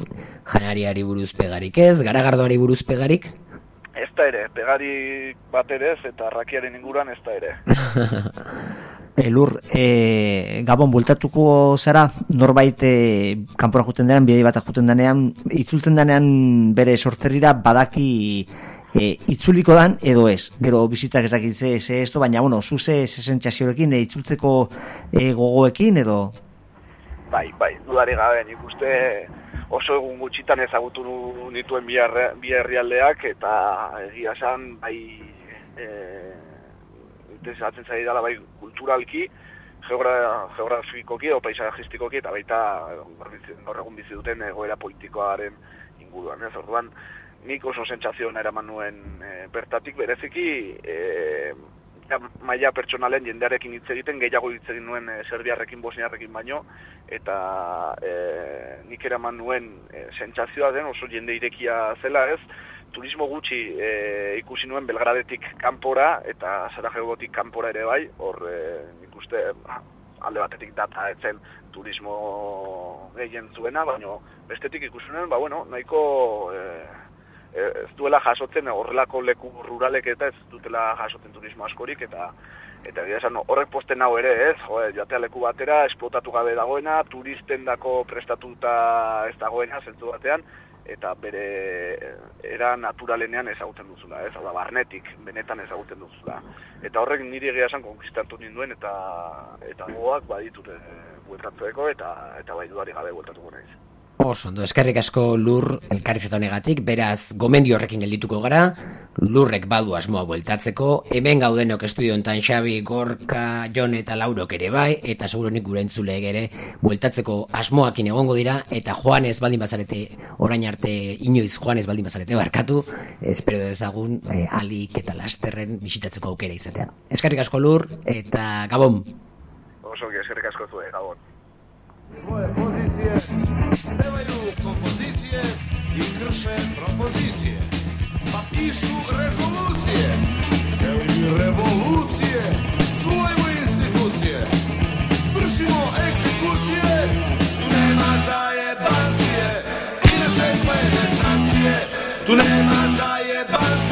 Janariari buruz pegarik ez, garagardoari buruz pegarik? Ez da ere, pegarik bat ere ez, eta rakiaren inguruan ez da ere. (laughs) Elur, e, Gabon, bultatuko zara, norbait e, kanpora juten denean, bidei bat juten denean, itzultzen denean bere sorterrira badaki e, itzuliko dan edo ez. Gero bizitzak ezakitze ez ez baina, bueno, zuze ez esentxazioekin, e, itzultzeko e, gogoekin edo? Bai, bai, dudari gabe, nik uste oso egun gutxitan ezagutu nituen bi herrialdeak eta egia esan, bai, e, interesatzen zari dela bai kulturalki, geogra, geografikoki o paisajistikoki eta baita gaur egun bizi duten egoera politikoaren inguruan. Ez orduan, nik oso sentsazioa eraman nuen e, bertatik bereziki e, maila pertsonalen jendearekin hitz egiten gehiago hitz egin nuen e, serbiarrekin bosniarrekin baino eta e, nik eraman nuen e, sentsazioa den oso jende irekia zela ez turismo gutxi e, ikusi nuen Belgradetik kanpora eta Sarajevotik kanpora ere bai, hor e, nik uste alde batetik data etzen turismo gehien zuena, baina bestetik ikusi nuen, ba bueno, nahiko e, ez duela jasotzen horrelako leku ruralek eta ez dutela jasotzen turismo askorik eta eta dira esan horrek posten hau ere ez, jo, jatea leku batera, esplotatu gabe dagoena, turisten dako prestatuta ez dagoena, zentzu batean, eta bere era naturalenean ezagutzen duzula, ez? Hau barnetik benetan ezagutzen duzula. Eta horrek niri egia esan konkistatu ninduen eta eta goak baditut e, eta eta bai duari gabe bueltatuko naiz. Oso, ondo, eskerrik asko lur elkarrizeta honegatik, beraz, gomendio horrekin geldituko gara, lurrek badu asmoa bueltatzeko, hemen gaudenok estudio enten Xabi, Gorka, Jon eta Laurok ere bai, eta seguronik gure entzule ere bueltatzeko asmoakin egongo dira, eta Juanes baldin bazarete, orain arte inoiz Juanes baldin bazarete barkatu, espero dezagun eh, alik eta lasterren bisitatzeko aukera izatea. Eskerrik asko lur, eta gabon! Oso, eskerrik asko zuen, gabon! Svoje pozicije, pevaju kompozicije i krše propozicije. Pa pišu rezolucije, htjeli revolucije, čuvajmo institucije, egzekucije, nema zajebancije, inače tu nema zajebancije,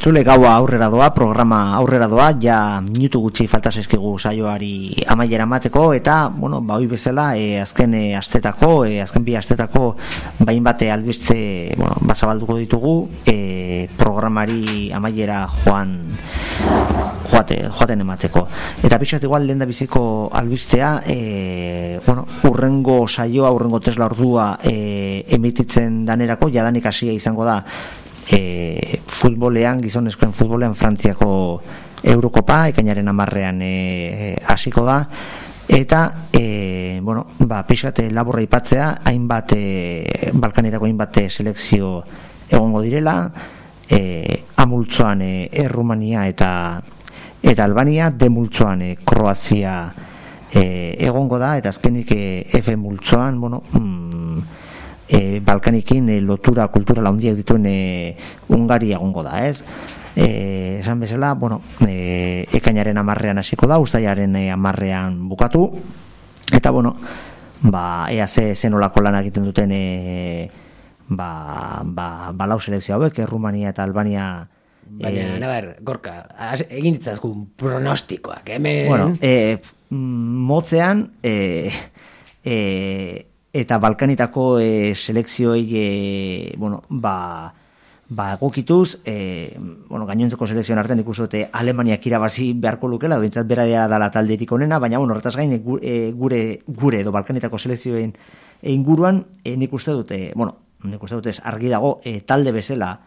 Entzule gaua aurrera doa, programa aurrera doa, ja minutu gutxi falta zaizkigu saioari amaiera mateko, eta, bueno, ba, hoi bezala, e, azken e, astetako, e, azken bi astetako, bain bate albiste, bueno, basabalduko ditugu, e, programari amaiera joan, joate, joaten emateko. Eta pixat igual lehen da biziko albistea, e, bueno, urrengo saioa, urrengo tesla ordua e, emititzen danerako, jadanik hasia izango da, e, futbolean, gizonezkoen futbolean Frantziako Eurokopa, ekainaren amarrean e, hasiko da, Eta, e, bueno, ba, pixate laburra ipatzea, hainbat, e, Balkanetako hainbat selekzio egongo direla, e, amultzoan e, Errumania eta eta Albania, demultzoan e, Kroazia e, egongo da, eta azkenik e, F multzoan, bueno, mm, e, Balkanikin e, lotura kultura laundiak dituen e, Ungari egongo da, ez? E, esan bezala, bueno, e, ekainaren amarrean hasiko da, ustaiaren e, amarrean bukatu, eta bueno, ba, ea ze zenolako lan egiten duten e, ba, ba, ba lau selekzio hauek, Rumania eta Albania Baina, e, nabar, gorka, egin ditzazkun pronostikoak, hemen... Bueno, e, motzean, e, e, eta Balkanitako e, selekzioi, e, bueno, ba, ba, egokituz, e, bueno, gainontzeko selekzioan artean ikusi dute Alemaniak irabazi beharko lukela, bintzat bera dela talderik onena, baina, bueno, horretaz gain, gure, gure edo Balkanetako selekzioen inguruan, e, nik uste dute, bueno, nik uste dute argi dago, e, talde bezala,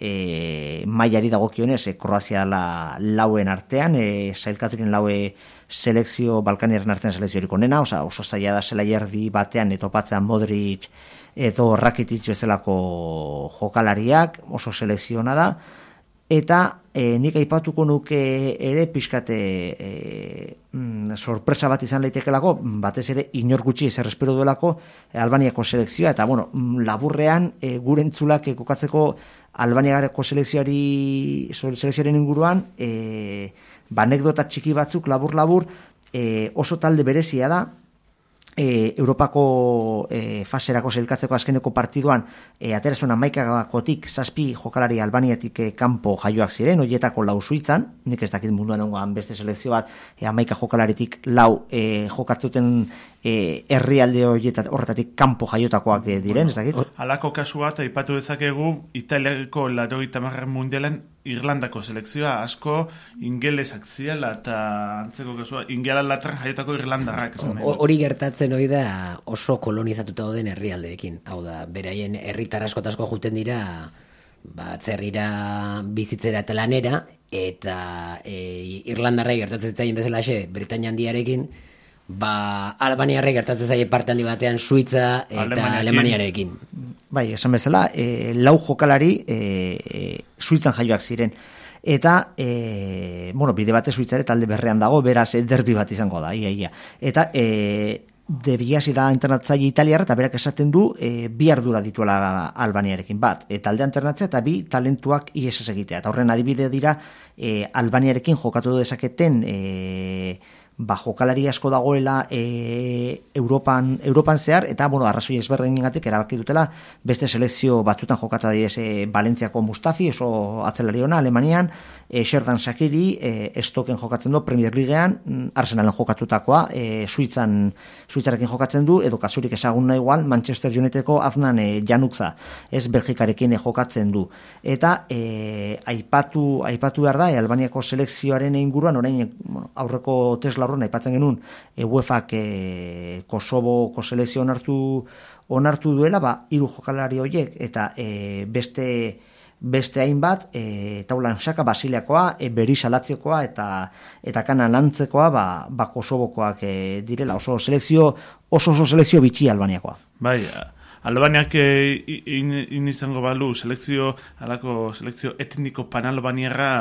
e, mailari dagokionez, e, Kroazia la, lauen artean, e, zailkaturin laue selekzio, Balkaniaren artean selekziorik onena, oza, oso zaila da zela batean, etopatzen Modric, edo Rakitic bezalako jokalariak, oso selekziona da, eta e, nik aipatuko nuke ere pixkate e, mm, sorpresa bat izan leitekelako, batez ere inor gutxi ezer espero duelako e, Albaniako selekzioa, eta bueno, mm, laburrean e, gure entzulak e, kokatzeko Albaniako selekzioari selekzioaren inguruan e, ba, anekdota txiki batzuk labur-labur e, oso talde berezia da, e, Europako e, faserako zelkatzeko azkeneko partiduan e, aterazuna maikagakotik zazpi jokalari albaniatik e, kanpo jaioak ziren, oietako lau suitzan, nik ez dakit munduan ongoan beste selekzio bat, e, amaika jokalaritik lau e, jokatzuten e, herrialde horretatik kanpo jaiotakoak e, diren, ez dakit? Alako kasu bat, aipatu dezakegu, Italiako laro itamarren mundialen Irlandako selekzioa asko ingelesak ziela eta antzeko kasua ingela latran jaiotako Irlandarrak Hori gertatzen hori da oso kolonizatuta dauden herrialdeekin. Hau da, beraien herritar asko asko juten dira ba atzerrira bizitzera eta lanera eta e, Irlandarrei gertatzen zaien bezala xe Britania handiarekin ba Albaniarrei gertatzen zaie parte handi batean Suitza eta Alemaniarekin. Bai, esan bezala, e, lau jokalari e, e, suitzan jaioak ziren. Eta, e, bueno, bide bate suitzare talde berrean dago, beraz, e, derbi bat izango da, ia, ia. Eta, e, debiasi da internatzaile italiarra, eta berak esaten du, e, bi ardura dituela albaniarekin bat. E, talde internatzea eta bi talentuak iesaz egitea. Eta horren adibide dira, e, albaniarekin jokatu dezaketen, e, ba, jokalari asko dagoela e, Europan, Europan zehar, eta, bueno, arrazoi ezberdingatik erabaki dutela, beste selekzio batzutan jokatza diez e, Valentziako Mustafi, oso atzelari ona, Alemanian, e, Sherdan Shakiri, e, estoken jokatzen du, Premier Leaguean, mm, Arsenalen jokatutakoa, e, Suitzan, Suitzarekin jokatzen du, edo kasurik esagun igual, Manchester Unitedeko aznan e, janukza, ez Belgikarekin e, jokatzen du. Eta, e, aipatu, aipatu behar da, e, Albaniako selekzioaren inguruan, orain, bueno, aurreko Tesla horren aipatzen genuen e, UEFak e, Kosovo selekzio onartu onartu duela ba hiru jokalari horiek eta e, beste beste hainbat e, taulan saka basileakoa e, beri salatzekoa eta eta kanan lantzekoa ba, ba Kosovokoak e, direla oso selekzio oso oso selekzio bitxi albaniakoa bai Albaniak in, in izango balu selekzio alako selekzio etniko panalbaniarra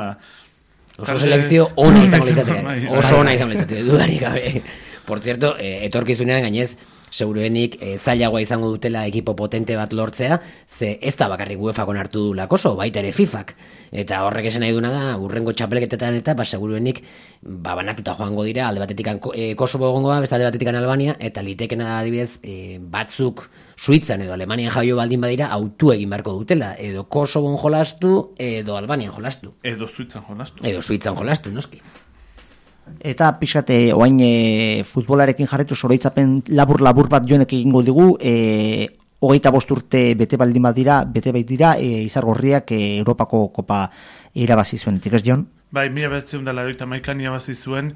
Oso selekzio ona izango (laughs) litzateke. Bai. Oso ona izango litzateke, dudarik gabe. Por cierto, eh, etorkizunean gainez, seguruenik e, zailagoa izango dutela ekipo potente bat lortzea, ze ez da bakarrik UEFA konartu du lakoso, baita ere FIFAk. Eta horrek esan nahi duna da, urrengo txapeleketetan eta, ba, seguruenik, ba, banatuta joango dira, alde batetik e, Kosovo egongo beste alde batetik Albania, eta litekena da adibidez, e, batzuk Suitzan edo Alemanian jaio baldin badira autu egin beharko dutela, edo Kosovon jolastu, edo Albanian jolastu. Edo Suitzan jolastu. Edo Suitzan jolastu, noski. Eta pixate, oain e, futbolarekin jarretu zoroitzapen labur-labur bat joanek egingo digu, e, hogeita bost urte bete baldin badira, bete bait dira, e, izargorriak e, Europako kopa irabazi zuen, ez Jon? Bai, mila betzen dela, eta maikan irabazi zuen,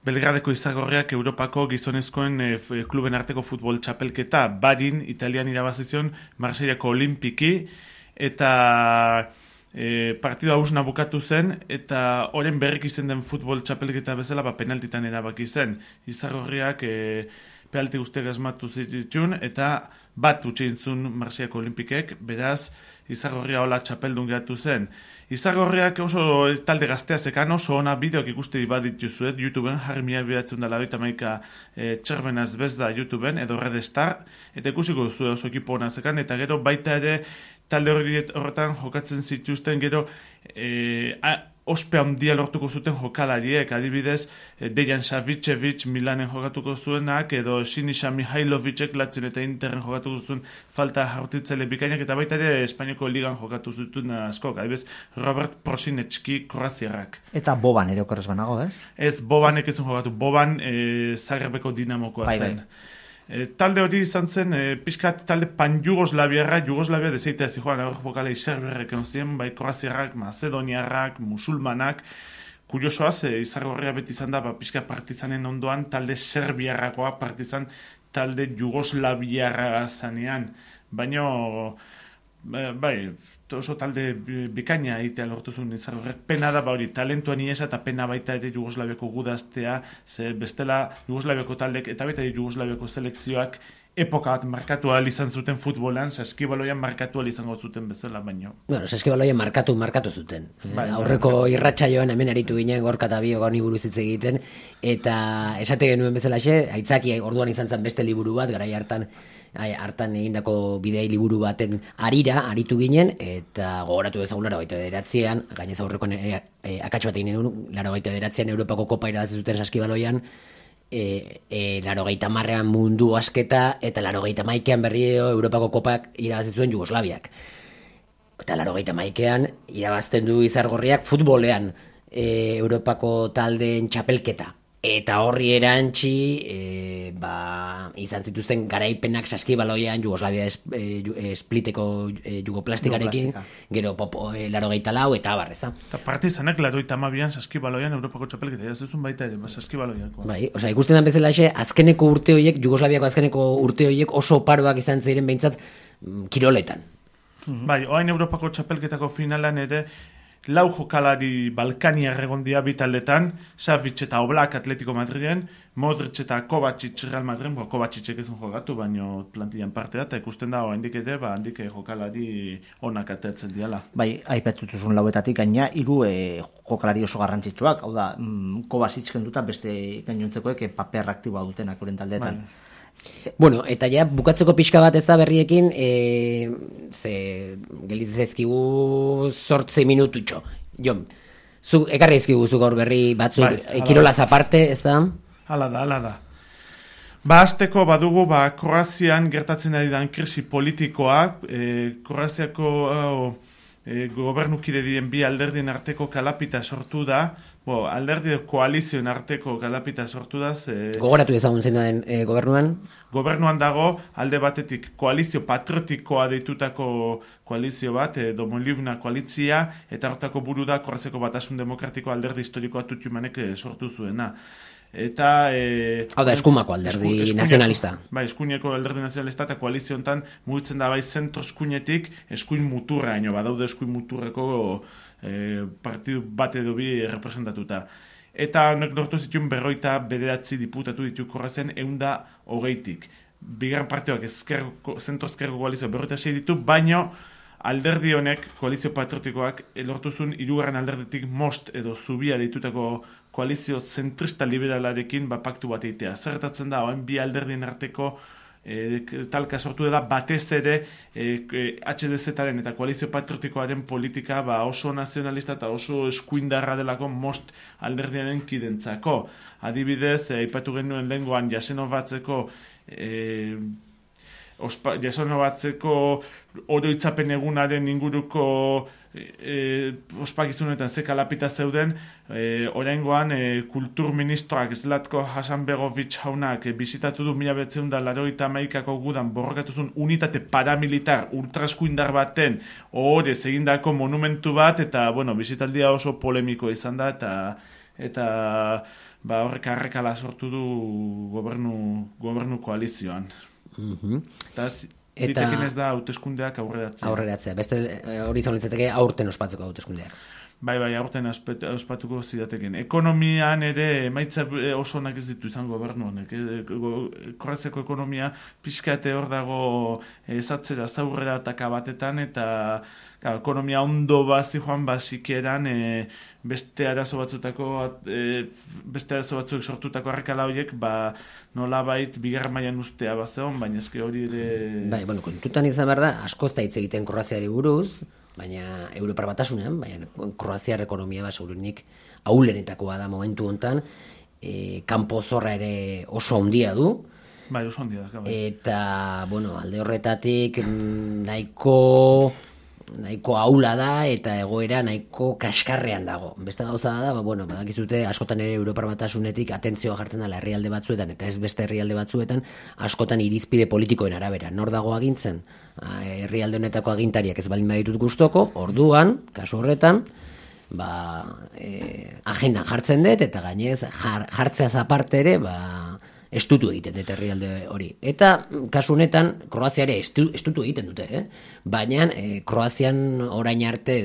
Belgradeko izagorriak Europako gizonezkoen e, kluben arteko futbol txapelketa badin Italian irabazizion Marseillako olimpiki eta e, partida hausna bukatu zen, eta horren berrik izen den futbol txapelketa bezala, ba, penaltitan erabaki zen. Izarrorriak e, penalti guztiak esmatu zituen, eta bat utxeintzun Marsiako Olimpikek, beraz, Izarrorria hola txapeldun geratu zen. Izarrorriak oso talde gaztea zekan oso ona bideok ikuste bat dituzuet YouTubeen, jarri mila bidatzen dela eta maika e, txerbenaz bezda YouTubeen, edo Red Star, eta ikusiko duzu oso ekipo ona zekan, eta gero baita ere talde horretan jokatzen zituzten gero e, a, ospe handia lortuko zuten jokalariek, adibidez e, Dejan Savicevic Milanen jokatuko zuenak, edo Sinisa Mihailovicek latzen eta interren jokatuko zuen falta jautitzele bikainak, eta baita ere Espainiako ligan jokatu zuten askok, adibidez Robert Prosinetski kroaziarrak. Eta Boban ere okorrez banago, ez? Ez, Bobanek ezun jokatu, Boban e, Zagrebeko dinamokoa bai, zen. Bai. E, talde hori izan zen, e, pixkat talde pan-Jugoslaviarra, Jugoslavia dezeitea zijoan, aurreko bokala iserberrek zien, bai Kroaziarrak, Macedoniarrak, Musulmanak, kuriosoaz, e, izarro beti izan da, ba, pixka partizanen ondoan, talde Serbiarrakoa partizan, talde Jugoslaviarra zanean, baino, e, bai, oso talde bikaina egitea lortu zuen izarrek. Pena da, ba hori, talentuan iesa eta pena baita ere Jugoslaviako gudaztea, ze bestela Jugoslaviako taldek eta baita Jugoslaviako selekzioak epoka bat markatu ahal izan zuten futbolan, saskibaloian markatu ahal izango zuten bezala baino. Bueno, saskibaloian markatu, markatu zuten. Bai, bai, Aurreko bai. irratsaioan hemen aritu ginen gorka eta bio gani buruz hitz egiten, eta esate genuen bezala xe, aitzaki orduan izan zen beste liburu bat, garai hartan hartan egindako bidei liburu baten arira, aritu ginen, eta gogoratu ezagun laro gaitaederatzean, gainez aurrekoan e, e, akatsu bat egin edun, laro gaitaederatzean Europako kopa irabazizuten saskibaloian, e, e, laro marrean mundu asketa, eta laro maikean berri Europako kopak irabazizuen Jugoslaviak. Eta laro maikean, irabazten du izargorriak futbolean e, Europako taldeen txapelketa eta horri erantzi e, ba, izan zituzen garaipenak saskibaloian Jugoslavia es, e, espliteko e, jugoplastikarekin gero popo, e, laro gehieta lau eta barreza eta partizanak laro gehieta mabian saskibaloian Europako txapelketa jazuzun baita ere ba, saskibaloian bai, oza, ikusten den bezala xe, azkeneko urte horiek Jugoslaviako azkeneko urte horiek oso paroak izan ziren behintzat mm, kiroletan. Bai, oain Europako txapelketako finalan ere lau jokalari Balkania regondia bitaldetan, Savic eta Oblak Atletico Madriden, Modric eta Kovacic Real Madrid, bo, Kovacic ezun jogatu, baino plantian parte da, eta ikusten da, handik ere, ba, handik jokalari onak ateatzen diala. Bai, aipatutuzun lauetatik gaina, hiru e, jokalari oso garrantzitsuak, hau da, mm, Kovacic kenduta beste gainontzekoek e, paper aktiboa dutenak oren taldeetan. Bai. Bueno, eta ja, bukatzeko pixka bat ez da berriekin, e, ze, gelditzen zaizkigu sortze minututxo. Jo, zu, ekarri ezkigu zu gaur berri batzuk, bai, ekirolaz aparte, ez da? Hala da, hala da. Ba, azteko badugu, ba, Kroazian gertatzen ari dan krisi politikoa, e, Kroaziako e, gobernukide diren bi alderdien arteko kalapita sortu da, bo, alderdi koalizioen arteko kalapita sortu da. Ze... Gogoratu ezagun zen den e, gobernuan? Gobernuan dago, alde batetik koalizio patriotikoa deitutako koalizio bat, e, domolibna koalizia, eta hortako buru da, korrazeko batasun demokratiko alderdi historikoa tutumanek e, sortu zuena eta e, hau da eskumako alderdi esku, nazionalista. Bai eskuineko alderdi nazionalista eta koalizio hontan mugitzen da bai zentro eskuinetik eskuin muturraino badaude eskuin muturreko e, partidu bat edo bi representatuta eta nek lortu zituen berroita bederatzi diputatu ditu korrazen eunda hogeitik. Bigarren partioak ezkerko, zentro ezkerko koalizio berroita sei ditu baino alderdi honek, koalizio patriotikoak, lortu zuen irugarren alderditik most edo zubia ditutako koalizio zentrista liberalarekin ba, paktu bat eitea. Zertatzen da, oen bi alderdien arteko e, talka sortu dela batez ere e, e, HDZ-taren eta koalizio patriotikoaren politika ba, oso nazionalista eta oso eskuindarra delako most alderdiaren kidentzako. Adibidez, e, ipatu genuen lenguan jaseno batzeko e, ospa, jaseno batzeko oroitzapen egunaren inguruko e, ospakizunetan ze kalapita zeuden, e, oraingoan e, kultur ministroak Zlatko Hasanbegovic jaunak e, bizitatu du mila betzeun da laroita maikako gudan borrokatuzun unitate paramilitar ultraskuindar baten ohore egindako monumentu bat eta bueno, bizitaldia oso polemiko izan da eta eta ba, horrek arrekala sortu du gobernu, gobernu koalizioan. Mm -hmm. Eta Liteken ez da hauteskundeak aurreratzea. aurreratzea. Beste eh, hori izan litzateke aurten ospatzeko hauteskundeak. Bai, bai, aurten ospatuko zidateken. Ekonomian ere emaitza eh, oso onak ez ditu izan gobernu honek. Eh, Kroaziako ekonomia pixkate hor dago ezatzera zaurrera ataka batetan eta claro, ekonomia ondo bazi joan basikeran e, beste arazo batzutako e, beste arazo batzuk sortutako arrakala horiek ba nolabait bigarren mailan ustea bazeon, baina eske hori ere Bai, bueno, kontutan izan behar da, asko ez da hitz egiten Kroaziari buruz, baina Europar batasunean, baina Kroaziar ekonomia bat segurunik aulenetakoa da momentu hontan, e, kanpo zorra ere oso handia du, bai, oso handia da. Bai. eta, bueno, alde horretatik mm, nahiko nahiko aula da eta egoera nahiko kaskarrean dago. Beste gauza da, ba, bueno, badakizute askotan ere Europar batasunetik atentzioa jartzen dela herrialde batzuetan eta ez beste herrialde batzuetan askotan irizpide politikoen arabera. Nor dago agintzen? Herrialde honetako agintariak ez baldin baditut gustoko, orduan, kasu horretan, ba, e, agendan jartzen dut eta gainez jar, jartzeaz aparte ere, ba, estutu egiten dute herrialde hori. Eta mm, kasu honetan Kroazia ere estu, estutu egiten dute, eh? Baina eh, Kroazian orain arte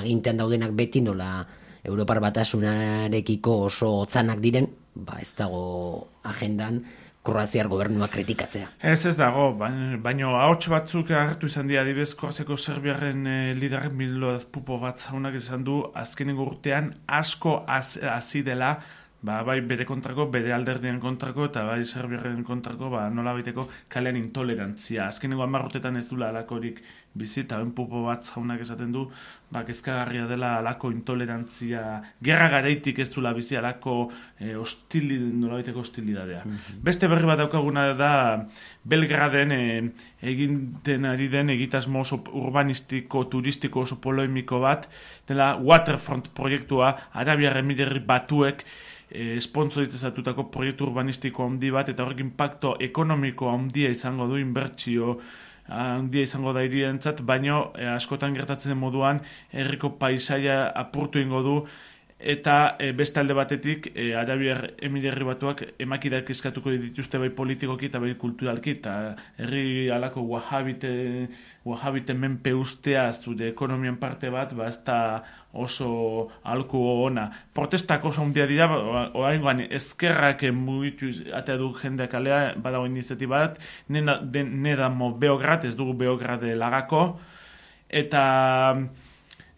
agintean daudenak beti nola Europar batasunarekiko oso hotzanak diren, ba ez dago agendan Kroaziar gobernua kritikatzea. Ez ez dago, baino ahots batzuk agertu izan dira adibez Kroaziako Serbiaren e, lider Milorad Pupo bat zaunak esan du azkenengo urtean asko az- hasi dela ba, bai bere kontrako, bere alderdien kontrako eta bai Serbiaren kontrako ba, nola baiteko kalean intolerantzia. Azkenengo hamar urtetan ez dula alakorik bizi eta ben Pupo bat zaunak esaten du ba, kezkagarria dela alako intolerantzia, gerra garaitik ez dula bizi alako e, hostili, nola baiteko hostilidadea. Beste berri bat daukaguna da Belgraden e, eginten ari den egitasmo oso urbanistiko, turistiko oso polemiko bat, dela Waterfront proiektua, Arabiar Emilerri batuek e, sponsorizatutako proiektu urbanistiko handi bat, eta horrek impacto ekonomiko handia izango du inbertsio handia izango da irientzat, baino e, askotan gertatzen moduan herriko paisaia apurtu ingo du eta e, beste alde batetik e, Arabiar Emilerri batuak emakidak eskatuko dituzte bai politikoki eta bai kulturalki eta herri alako wahabite wahabite menpe ustea zure ekonomian parte bat ba ez da oso alku ona. Protestak oso handia dira, ba, oraingoan ezkerrak mugitu atea du jendeak alea, badago iniziatiba bat, nena, den, nedamo Beograd, ez dugu Beograd lagako, eta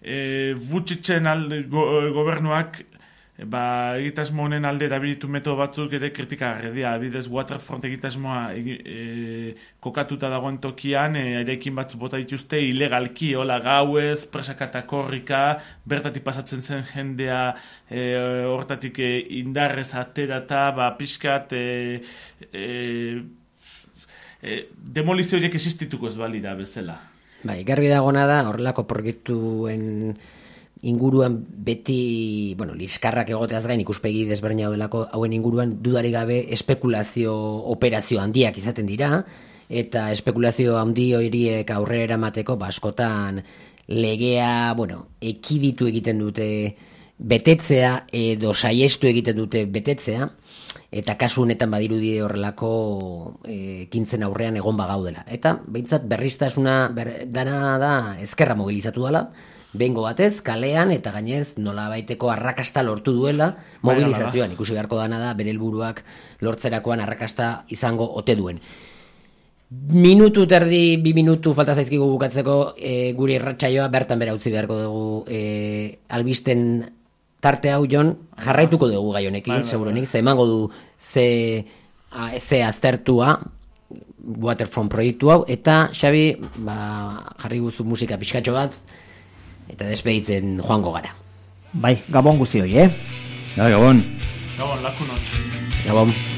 e, Vucicen alde, go, gobernuak ba, egitasmo honen alde erabilitu metodo batzuk ere kritikagarri dira. Adibidez, Waterfront egitasmoa egi, e, kokatuta dagoen tokian, e, erekin batzu bota dituzte ilegalki, hola gauez, presakata korrika, bertatik pasatzen zen jendea e, hortatik e, indarrez aterata, ba, pixkat e, e, e, demolizio horiek existituko ez balira bezala. Bai, garbi dagona da, horrelako proiektuen inguruan beti, bueno, liskarrak egoteaz gain ikuspegi desberdina daudelako hauen inguruan dudari gabe espekulazio operazio handiak izaten dira eta espekulazio handi horiek aurrera eramateko ba askotan legea, bueno, ekiditu egiten dute betetzea edo saiestu egiten dute betetzea eta kasu honetan badirudi horrelako e, kintzen aurrean egon bagaudela. Eta behintzat berriztasuna ber, dana da ezkerra mobilizatu dela, bengo batez, kalean, eta gainez nola baiteko arrakasta lortu duela mobilizazioan. Ikusi beharko dana da, bere helburuak lortzerakoan arrakasta izango ote duen. Minutu terdi, bi minutu falta zaizkigu bukatzeko e, guri irratsaioa bertan bera utzi beharko dugu e, albisten tarte hau jon jarraituko dugu gai honekin, Bai, bai, seguruenik, ze emango du ze, a, ze aztertua Waterfront proiektu hau, eta Xabi, ba, jarri guzu musika pixkatxo bat, eta despeditzen joango gara. Bai, gabon guzti hoi, eh? Ja, gabon. Gabon, laku notx. Gabon.